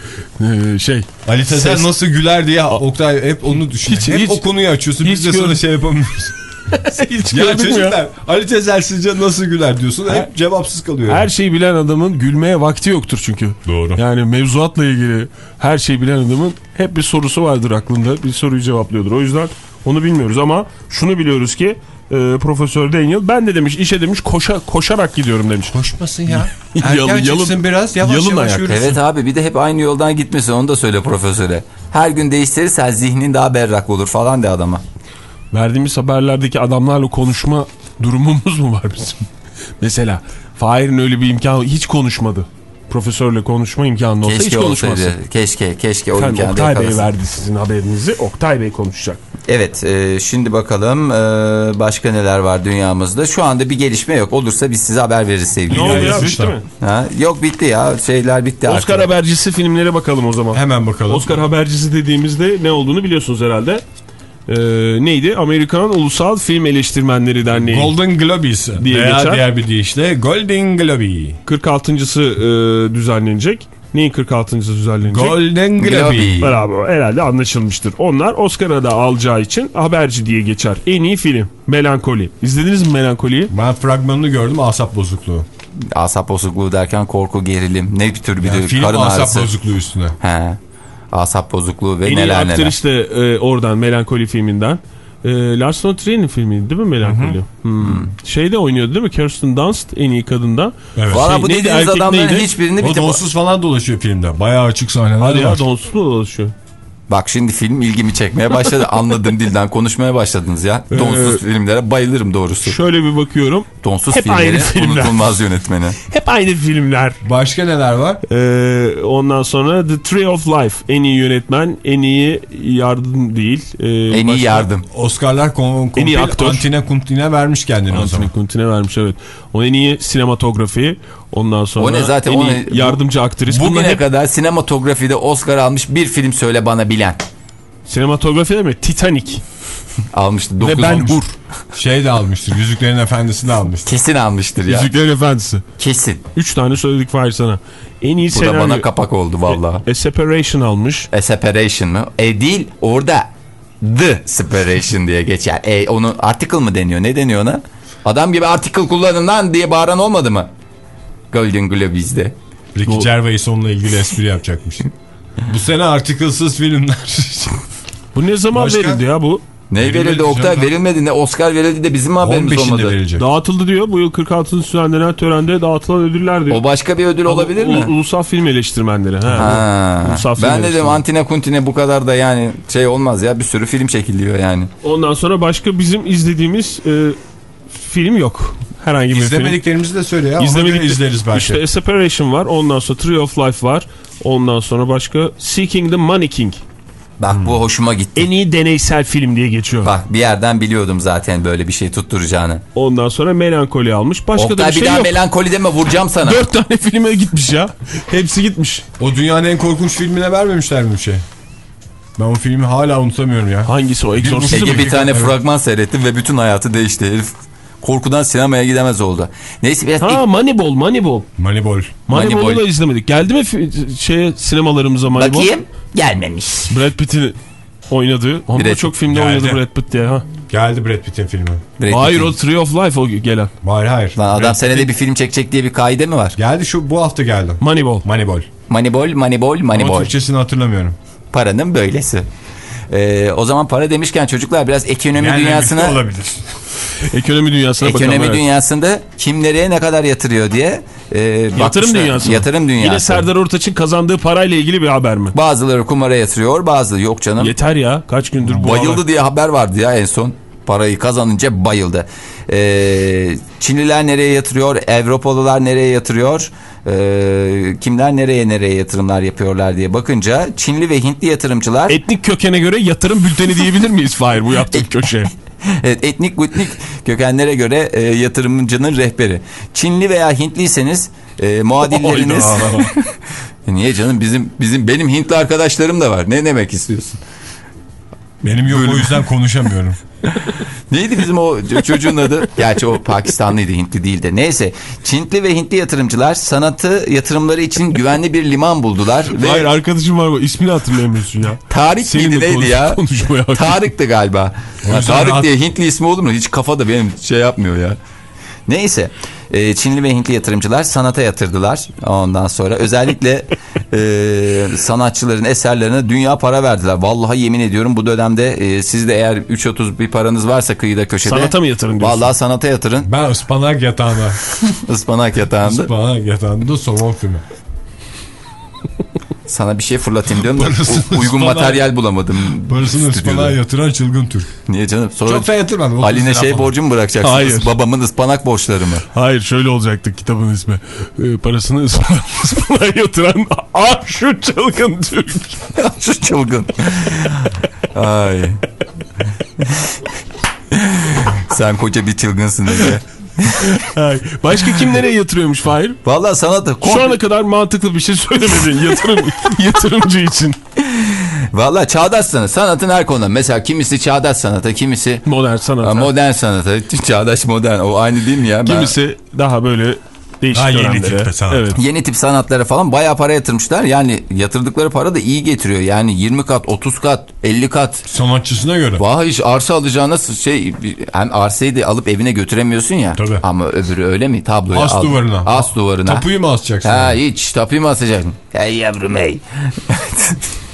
Speaker 4: e, şey.
Speaker 2: Ali Tezel
Speaker 4: Ses-
Speaker 2: nasıl güler diye Oktay hep onu düşünüyor.
Speaker 4: Hiç-
Speaker 2: hep
Speaker 4: hiç-
Speaker 2: o konuyu açıyorsun. Biz de
Speaker 4: gör-
Speaker 2: şey yapamıyoruz.
Speaker 4: Hiç
Speaker 2: ya çocuklar Ali Tezel sizce nasıl güler diyorsun.
Speaker 4: Her-
Speaker 2: Hep cevapsız kalıyor.
Speaker 4: Her şeyi bilen adamın gülmeye vakti yoktur çünkü.
Speaker 2: Doğru.
Speaker 4: Yani mevzuatla ilgili her şeyi bilen adamın hep bir sorusu vardır aklında. Bir soruyu cevaplıyordur. O yüzden onu bilmiyoruz ama şunu biliyoruz ki e, Profesör Daniel ben de demiş işe demiş koşa, koşarak gidiyorum demiş.
Speaker 2: Koşmasın ya.
Speaker 4: Yalın-
Speaker 2: Erken
Speaker 4: yalın-
Speaker 2: çıksın biraz yavaş
Speaker 4: yalın
Speaker 2: yavaş
Speaker 4: ayak.
Speaker 2: yürüsün.
Speaker 3: Evet abi bir de hep aynı yoldan gitmesin onu da söyle profesöre. Her gün değiştirirsen zihnin daha berrak olur falan de adama.
Speaker 4: Verdiğimiz haberlerdeki adamlarla konuşma durumumuz mu var bizim? Mesela Fahir'in öyle bir imkanı hiç konuşmadı. Profesörle konuşma imkanı olsa hiç
Speaker 3: Keşke
Speaker 4: konuşmasın.
Speaker 3: olsaydı. Keşke, keşke o
Speaker 4: Efendim,
Speaker 3: imkanı
Speaker 4: Oktay Bey
Speaker 3: yakalasın.
Speaker 4: verdi sizin haberinizi. Oktay Bey konuşacak.
Speaker 3: Evet e, şimdi bakalım e, başka neler var dünyamızda. Şu anda bir gelişme yok. Olursa biz size haber veririz sevgili.
Speaker 4: Ne oldu ya bitti mi?
Speaker 3: Ha? Yok bitti ya şeyler bitti artık.
Speaker 4: Oscar habercisi filmlere bakalım o zaman.
Speaker 2: Hemen bakalım.
Speaker 4: Oscar habercisi dediğimizde ne olduğunu biliyorsunuz herhalde. Ee, neydi? Amerikan Ulusal Film Eleştirmenleri Derneği.
Speaker 2: Golden Globies
Speaker 4: Diye
Speaker 2: veya
Speaker 4: geçer.
Speaker 2: diğer bir deyişle Golden Globe.
Speaker 4: 46.sı e, düzenlenecek. Neyin 46. düzenlenecek?
Speaker 2: Golden Globe.
Speaker 3: Globe.
Speaker 4: Bravo herhalde anlaşılmıştır. Onlar Oscar'a da alacağı için haberci diye geçer. En iyi film Melankoli. İzlediniz mi Melankoli'yi?
Speaker 2: Ben fragmanını gördüm asap bozukluğu.
Speaker 3: Asap bozukluğu derken korku, gerilim. Ne bir tür bir
Speaker 2: Yani
Speaker 3: de
Speaker 2: film
Speaker 3: karın
Speaker 2: asap
Speaker 3: ağrısı.
Speaker 2: bozukluğu üstüne.
Speaker 3: He. Asap bozukluğu ve
Speaker 4: En iyi
Speaker 3: neler neler.
Speaker 4: aktris de e, oradan Melankoli filminden. E, Lars von Trier'in filmiydi değil mi Melankoli? Hmm. Şeyde oynuyordu değil mi? Kirsten Dunst en iyi kadında.
Speaker 2: Evet.
Speaker 3: Valla
Speaker 4: Şey,
Speaker 3: bu
Speaker 4: neydi,
Speaker 3: dediğiniz adamların
Speaker 4: neydi?
Speaker 3: hiçbirini
Speaker 2: O donsuz falan dolaşıyor filmde. Bayağı açık sahneler
Speaker 4: Hadi
Speaker 2: var.
Speaker 4: ya donsuz mu dolaşıyor?
Speaker 3: Bak şimdi film ilgimi çekmeye başladı. Anladığım dilden konuşmaya başladınız ya. Donsuz filmlere bayılırım doğrusu.
Speaker 4: Şöyle bir bakıyorum.
Speaker 3: Donsuz
Speaker 4: Hep aynı filmler.
Speaker 3: unutulmaz yönetmeni.
Speaker 4: Hep aynı filmler.
Speaker 2: Başka neler var?
Speaker 4: Ee, ondan sonra The Tree of Life en iyi yönetmen, en iyi yardım değil. Ee,
Speaker 3: En iyi
Speaker 4: başka-
Speaker 3: yardım.
Speaker 2: Oscar'lar kon,
Speaker 4: En iyi
Speaker 2: kompil
Speaker 4: aktör.
Speaker 2: Antine Kuntine vermiş kendini o
Speaker 4: Anthony
Speaker 2: zaman.
Speaker 4: Quintin'e vermiş evet. O en iyi sinematografi. Ondan sonra
Speaker 3: O ne zaten,
Speaker 4: en
Speaker 3: o
Speaker 4: iyi
Speaker 3: ne-
Speaker 4: yardımcı aktris. Bunlar
Speaker 3: Bugüne
Speaker 4: hep
Speaker 3: kadar sinematografide Oscar almış bir film söyle bana bilen.
Speaker 4: sinematografi mi? Titanic.
Speaker 3: Almıştı.
Speaker 4: Ve
Speaker 3: 9
Speaker 4: Ben
Speaker 3: olmuş.
Speaker 4: Hur.
Speaker 2: Şey de almıştır. Yüzüklerin Efendisi de almıştır.
Speaker 3: Kesin almıştır ya.
Speaker 4: Yüzüklerin Efendisi.
Speaker 3: Kesin.
Speaker 4: Üç tane söyledik Fahir sana. En iyi
Speaker 3: Bu da
Speaker 4: senaryo.
Speaker 3: bana kapak oldu valla.
Speaker 4: A Separation almış.
Speaker 3: A separation mı? E değil orada the separation diye geçer. E onu article mı deniyor? Ne deniyor ona? Adam gibi article kullanın lan diye bağıran olmadı mı? Golden Globe'izde.
Speaker 2: Ricky Gervais onunla ilgili espri yapacakmış. Bu sene articlesız filmler.
Speaker 4: Bu ne zaman
Speaker 2: Başka?
Speaker 4: verildi ya bu?
Speaker 3: Ne
Speaker 2: Verilmedi
Speaker 3: verildi Oktay?
Speaker 2: canım.
Speaker 3: Verilmedi ne? Oscar verildi de bizim mi haberimiz
Speaker 2: 15'inde
Speaker 3: olmadı?
Speaker 2: verilecek.
Speaker 4: Dağıtıldı diyor. Bu yıl 46. düzenlenen törende dağıtılan ödüller diyor.
Speaker 3: O başka bir ödül olabilir mi?
Speaker 4: Ulusal film eleştirmenleri. Ha.
Speaker 3: Ha.
Speaker 4: Ulusal film
Speaker 3: Ben dedim. Antine Kuntine bu kadar da yani şey olmaz ya bir sürü film çekiliyor yani.
Speaker 4: Ondan sonra başka bizim izlediğimiz e, film yok. Herhangi bir film.
Speaker 2: İzlemediklerimizi de söyle ya. Göre izleriz belki.
Speaker 4: İşte A Separation var. Ondan sonra Tree of Life var. Ondan sonra başka Seeking the Money King.
Speaker 3: Bak bu hoşuma gitti.
Speaker 4: En iyi deneysel film diye geçiyor.
Speaker 3: Bak bir yerden biliyordum zaten böyle bir şey tutturacağını.
Speaker 4: Ondan sonra Melankoli almış. Başka da
Speaker 3: Oktay
Speaker 4: bir
Speaker 3: bir
Speaker 4: şey
Speaker 3: daha
Speaker 4: yok.
Speaker 3: melankoli deme vuracağım sana.
Speaker 4: Dört tane filme gitmiş ya. Hepsi gitmiş.
Speaker 2: O dünyanın en korkunç filmine vermemişler mi bir şey? Ben o filmi hala unutamıyorum ya.
Speaker 4: Hangisi o? Exorcist
Speaker 3: Ege
Speaker 4: mi?
Speaker 3: bir tane fragman seyretti ve bütün hayatı değişti. Herif korkudan sinemaya gidemez oldu. Neyse biraz
Speaker 4: Ha Moneyball, Moneyball.
Speaker 2: Moneyball.
Speaker 4: Moneyball'u
Speaker 3: Moneyball.
Speaker 4: da izlemedik. Geldi mi şeye sinemalarımıza Moneyball?
Speaker 3: bakayım gelmemiş.
Speaker 4: Brad Pitt'in oynadığı. Onda
Speaker 3: Brad
Speaker 4: çok
Speaker 3: Pitt
Speaker 4: filmde
Speaker 2: geldi.
Speaker 4: oynadı Brad Pitt diye. Ha.
Speaker 2: Geldi Brad Pitt'in filmi.
Speaker 3: Brad
Speaker 4: Hayır
Speaker 3: Pitt'in.
Speaker 4: o Tree of Life o gelen.
Speaker 2: Hayır hayır.
Speaker 3: Lan adam
Speaker 2: Brad
Speaker 3: senede
Speaker 2: Pitt-
Speaker 3: bir film çekecek diye bir kaide mi var?
Speaker 2: Geldi şu bu hafta geldi.
Speaker 4: Moneyball.
Speaker 2: Moneyball.
Speaker 3: Moneyball, Moneyball,
Speaker 2: Ama
Speaker 3: Moneyball.
Speaker 2: Türkçesini hatırlamıyorum.
Speaker 3: Paranın böylesi. Ee, o zaman para demişken çocuklar biraz ekonomi
Speaker 2: Gelmemiş de
Speaker 3: dünyasına
Speaker 2: olabilir.
Speaker 4: Ekonomi dünyasına bakalım.
Speaker 3: ekonomi
Speaker 4: evet.
Speaker 3: dünyasında kim nereye ne kadar yatırıyor diye e,
Speaker 4: Yatırım
Speaker 3: bakmışlar.
Speaker 4: dünyası.
Speaker 3: Yatırım dünyası.
Speaker 4: Yine Serdar Ortaç'ın kazandığı parayla ilgili bir haber mi?
Speaker 3: Bazıları kumara yatırıyor, bazıları yok canım.
Speaker 4: Yeter ya. Kaç gündür bu
Speaker 3: Bayıldı
Speaker 4: haber.
Speaker 3: diye haber vardı ya en son. Parayı kazanınca bayıldı. Ee, Çinliler nereye yatırıyor? Avrupalılar nereye yatırıyor? Ee, kimler nereye nereye yatırımlar yapıyorlar diye bakınca Çinli ve Hintli yatırımcılar
Speaker 4: Etnik kökene göre yatırım bülteni diyebilir miyiz Fahir bu yaptığın köşe?
Speaker 3: Evet, etnik gutnik kökenlere göre e, yatırımcının rehberi. Çinli veya Hintliyseniz e, muadilleriniz... Niye canım bizim bizim benim Hintli arkadaşlarım da var. Ne demek istiyorsun?
Speaker 2: Benim yok o yüzden konuşamıyorum.
Speaker 3: Neydi bizim o çocuğun adı? Gerçi o Pakistanlıydı, Hintli değil de. Neyse, Çinli ve Hintli yatırımcılar sanatı yatırımları için güvenli bir liman buldular ve
Speaker 4: Hayır arkadaşım var bu ismini hatırlayamıyorsun ya.
Speaker 3: Tarık mıydı
Speaker 4: Seninle
Speaker 3: neydi ya? Tarık'tı galiba. Ya, Tarık
Speaker 2: rahat-
Speaker 3: diye Hintli ismi olur mu? Hiç kafada benim şey yapmıyor ya. Neyse. E, Çinli ve Hintli yatırımcılar sanata yatırdılar. Ondan sonra özellikle e, sanatçıların eserlerine dünya para verdiler. Vallahi yemin ediyorum bu dönemde e, siz de eğer 3.30 bir paranız varsa kıyıda köşede.
Speaker 4: Sanata mı yatırın diyorsun?
Speaker 3: Vallahi sanata yatırın.
Speaker 2: Ben ıspanak yatağında.
Speaker 3: Ispanak yatağında.
Speaker 2: ıspanak yatağında somon filmi.
Speaker 3: Sana bir şey fırlatayım diyorum da uygun materyal bulamadım.
Speaker 2: Parasını ıspanağa yatıran çılgın Türk.
Speaker 3: Niye canım? Sonra
Speaker 2: Çok da yatırmadım. otuz
Speaker 3: Ali'ne
Speaker 2: lira
Speaker 3: şey borcu mu bırakacaksınız?
Speaker 4: Hayır.
Speaker 3: Babamın ıspanak borçları mı?
Speaker 4: Hayır şöyle olacaktı kitabın ismi. Ee, parasını ıspanağa yatıran ah şu çılgın Türk.
Speaker 3: Şu çılgın. Ay. Sen koca bir çılgınsın Ege.
Speaker 4: Başka kim nereye yatırıyormuş Fahir?
Speaker 3: Vallahi sana da
Speaker 4: Şu ana kadar mantıklı bir şey söylemedin yatırım, yatırımcı için.
Speaker 3: Vallahi çağdaş sanat. Sanatın her konuda. Mesela kimisi çağdaş sanata, kimisi
Speaker 4: Modern sanat.
Speaker 3: Ha, modern sanata. Çağdaş modern. O aynı değil mi ya? Ben-
Speaker 4: Kimisi daha böyle Değişik
Speaker 2: Ha, yeni
Speaker 4: dönemlere.
Speaker 2: tipte sanat.
Speaker 4: Evet.
Speaker 3: Yeni tip sanatlara falan bayağı para yatırmışlar. Yani yatırdıkları para da iyi getiriyor. Yani 20 kat, 30 kat, 50 kat.
Speaker 2: Sanatçısına göre.
Speaker 3: Vah iş arsa alacağına şey hem arsayı da alıp evine götüremiyorsun ya.
Speaker 2: Tabii.
Speaker 3: Ama öbürü öyle mi? Tabloyu
Speaker 2: As
Speaker 3: al.
Speaker 2: duvarına.
Speaker 3: As duvarına.
Speaker 2: Tapuyu mu asacaksın?
Speaker 3: Ha hiç tapuyu mu asacaksın? Hey yavrum hey.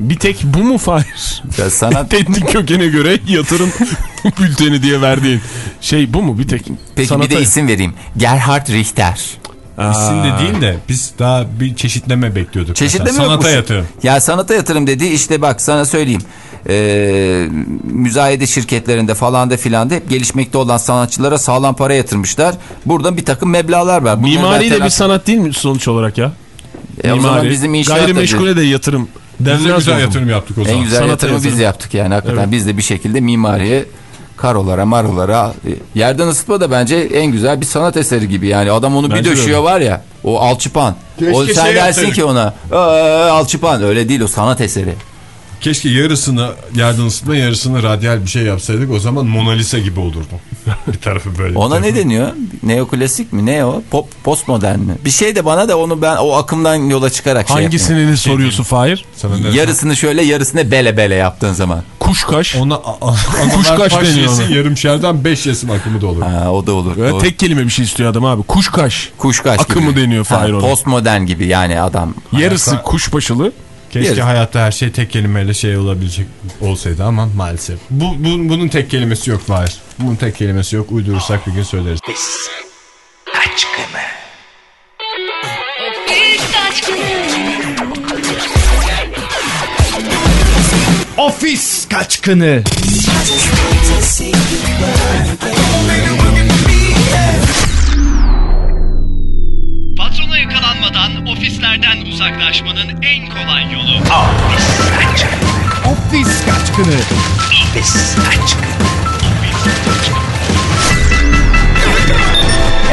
Speaker 4: Bir tek bu mu Fahir?
Speaker 3: Ya sanat
Speaker 4: Etnik kökene göre yatırım bülteni diye verdiğin şey bu mu bir tek?
Speaker 3: Peki
Speaker 4: sanata-
Speaker 3: bir de isim vereyim. Gerhard Richter.
Speaker 2: İsim de değil de biz daha bir çeşitleme bekliyorduk.
Speaker 3: Çeşitleme
Speaker 2: Mesela. Sanata yatırım.
Speaker 3: Ya sanata yatırım dediği işte bak sana söyleyeyim. Ee, müzayede şirketlerinde falan da filan da hep gelişmekte olan sanatçılara sağlam para yatırmışlar. Burada bir takım meblağlar var. Bunları
Speaker 4: Mimari de
Speaker 3: zaten-
Speaker 4: bir sanat değil mi sonuç olarak ya?
Speaker 3: E, o zaman bizim inşaat da-
Speaker 4: Gayrimeşgule de yatırım.
Speaker 2: Biz de güzel yatırım yaptık o
Speaker 3: En
Speaker 2: zaman.
Speaker 3: güzel
Speaker 4: Sanata
Speaker 3: yatırımı biz
Speaker 4: yatırım.
Speaker 3: yaptık yani hakikaten.
Speaker 4: Evet.
Speaker 3: Biz de bir şekilde mimariye karolara marolara e, yerden ısıtma da bence en güzel bir sanat eseri gibi yani adam onu
Speaker 4: Bence
Speaker 3: bir döşüyor var ya o alçıpan o
Speaker 2: Keşke
Speaker 3: sen
Speaker 2: şey
Speaker 3: dersin
Speaker 2: yapsaydık.
Speaker 3: ki ona "Aa, alçıpan öyle değil o sanat eseri
Speaker 2: Keşke yarısını yerden ısıtma yarısını radyal bir şey yapsaydık o zaman Mona Lisa gibi olurdu. bir tarafı böyle.
Speaker 3: ona
Speaker 2: tarafı.
Speaker 3: ne deniyor neoklasik mi ne o pop postmodern mi bir şey de bana da onu ben o akımdan yola çıkarak şey yapıyorum.
Speaker 4: Hangisini soruyorsun Fahir?
Speaker 2: Sana ne-
Speaker 3: yarısını şöyle yarısını bele bele yaptığın zaman
Speaker 4: Kuşkaş.
Speaker 2: Ona
Speaker 4: Kuşkaş deniyor
Speaker 2: yarım şerden 5 yesim akımı da olur.
Speaker 3: ha, o da olur
Speaker 4: Böyle
Speaker 3: Doğru.
Speaker 4: tek kelime bir şey istiyor adam abi. Kuşkaş.
Speaker 3: kuşkaş
Speaker 4: akımı
Speaker 3: gibi.
Speaker 4: deniyor Fahir
Speaker 3: Ha,
Speaker 4: ona.
Speaker 3: postmodern gibi yani adam
Speaker 4: Yarısı kuşbaşılı.
Speaker 2: Keşke
Speaker 3: Yarısı.
Speaker 2: hayatta her şey tek kelimeyle şey olabilecek olsaydı ama maalesef. Bu, bu- bunun tek kelimesi yok Fahir. Bunun tek kelimesi yok. Uydurursak bir gün söyleriz.
Speaker 5: Ofis kaçkını.
Speaker 1: Yakalanmadan ofislerden uzaklaşmanın en kolay yolu.
Speaker 5: Ofis kaçkını.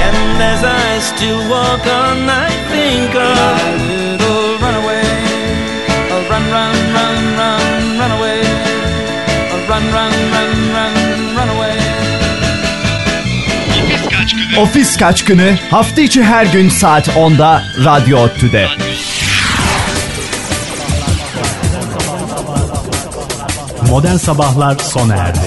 Speaker 7: And as I still walk on, I think of
Speaker 5: Ofis kaçkını. Hafta içi her gün saat 10'da Radyo Otü'de.
Speaker 1: Modern Sabahlar sona erdi.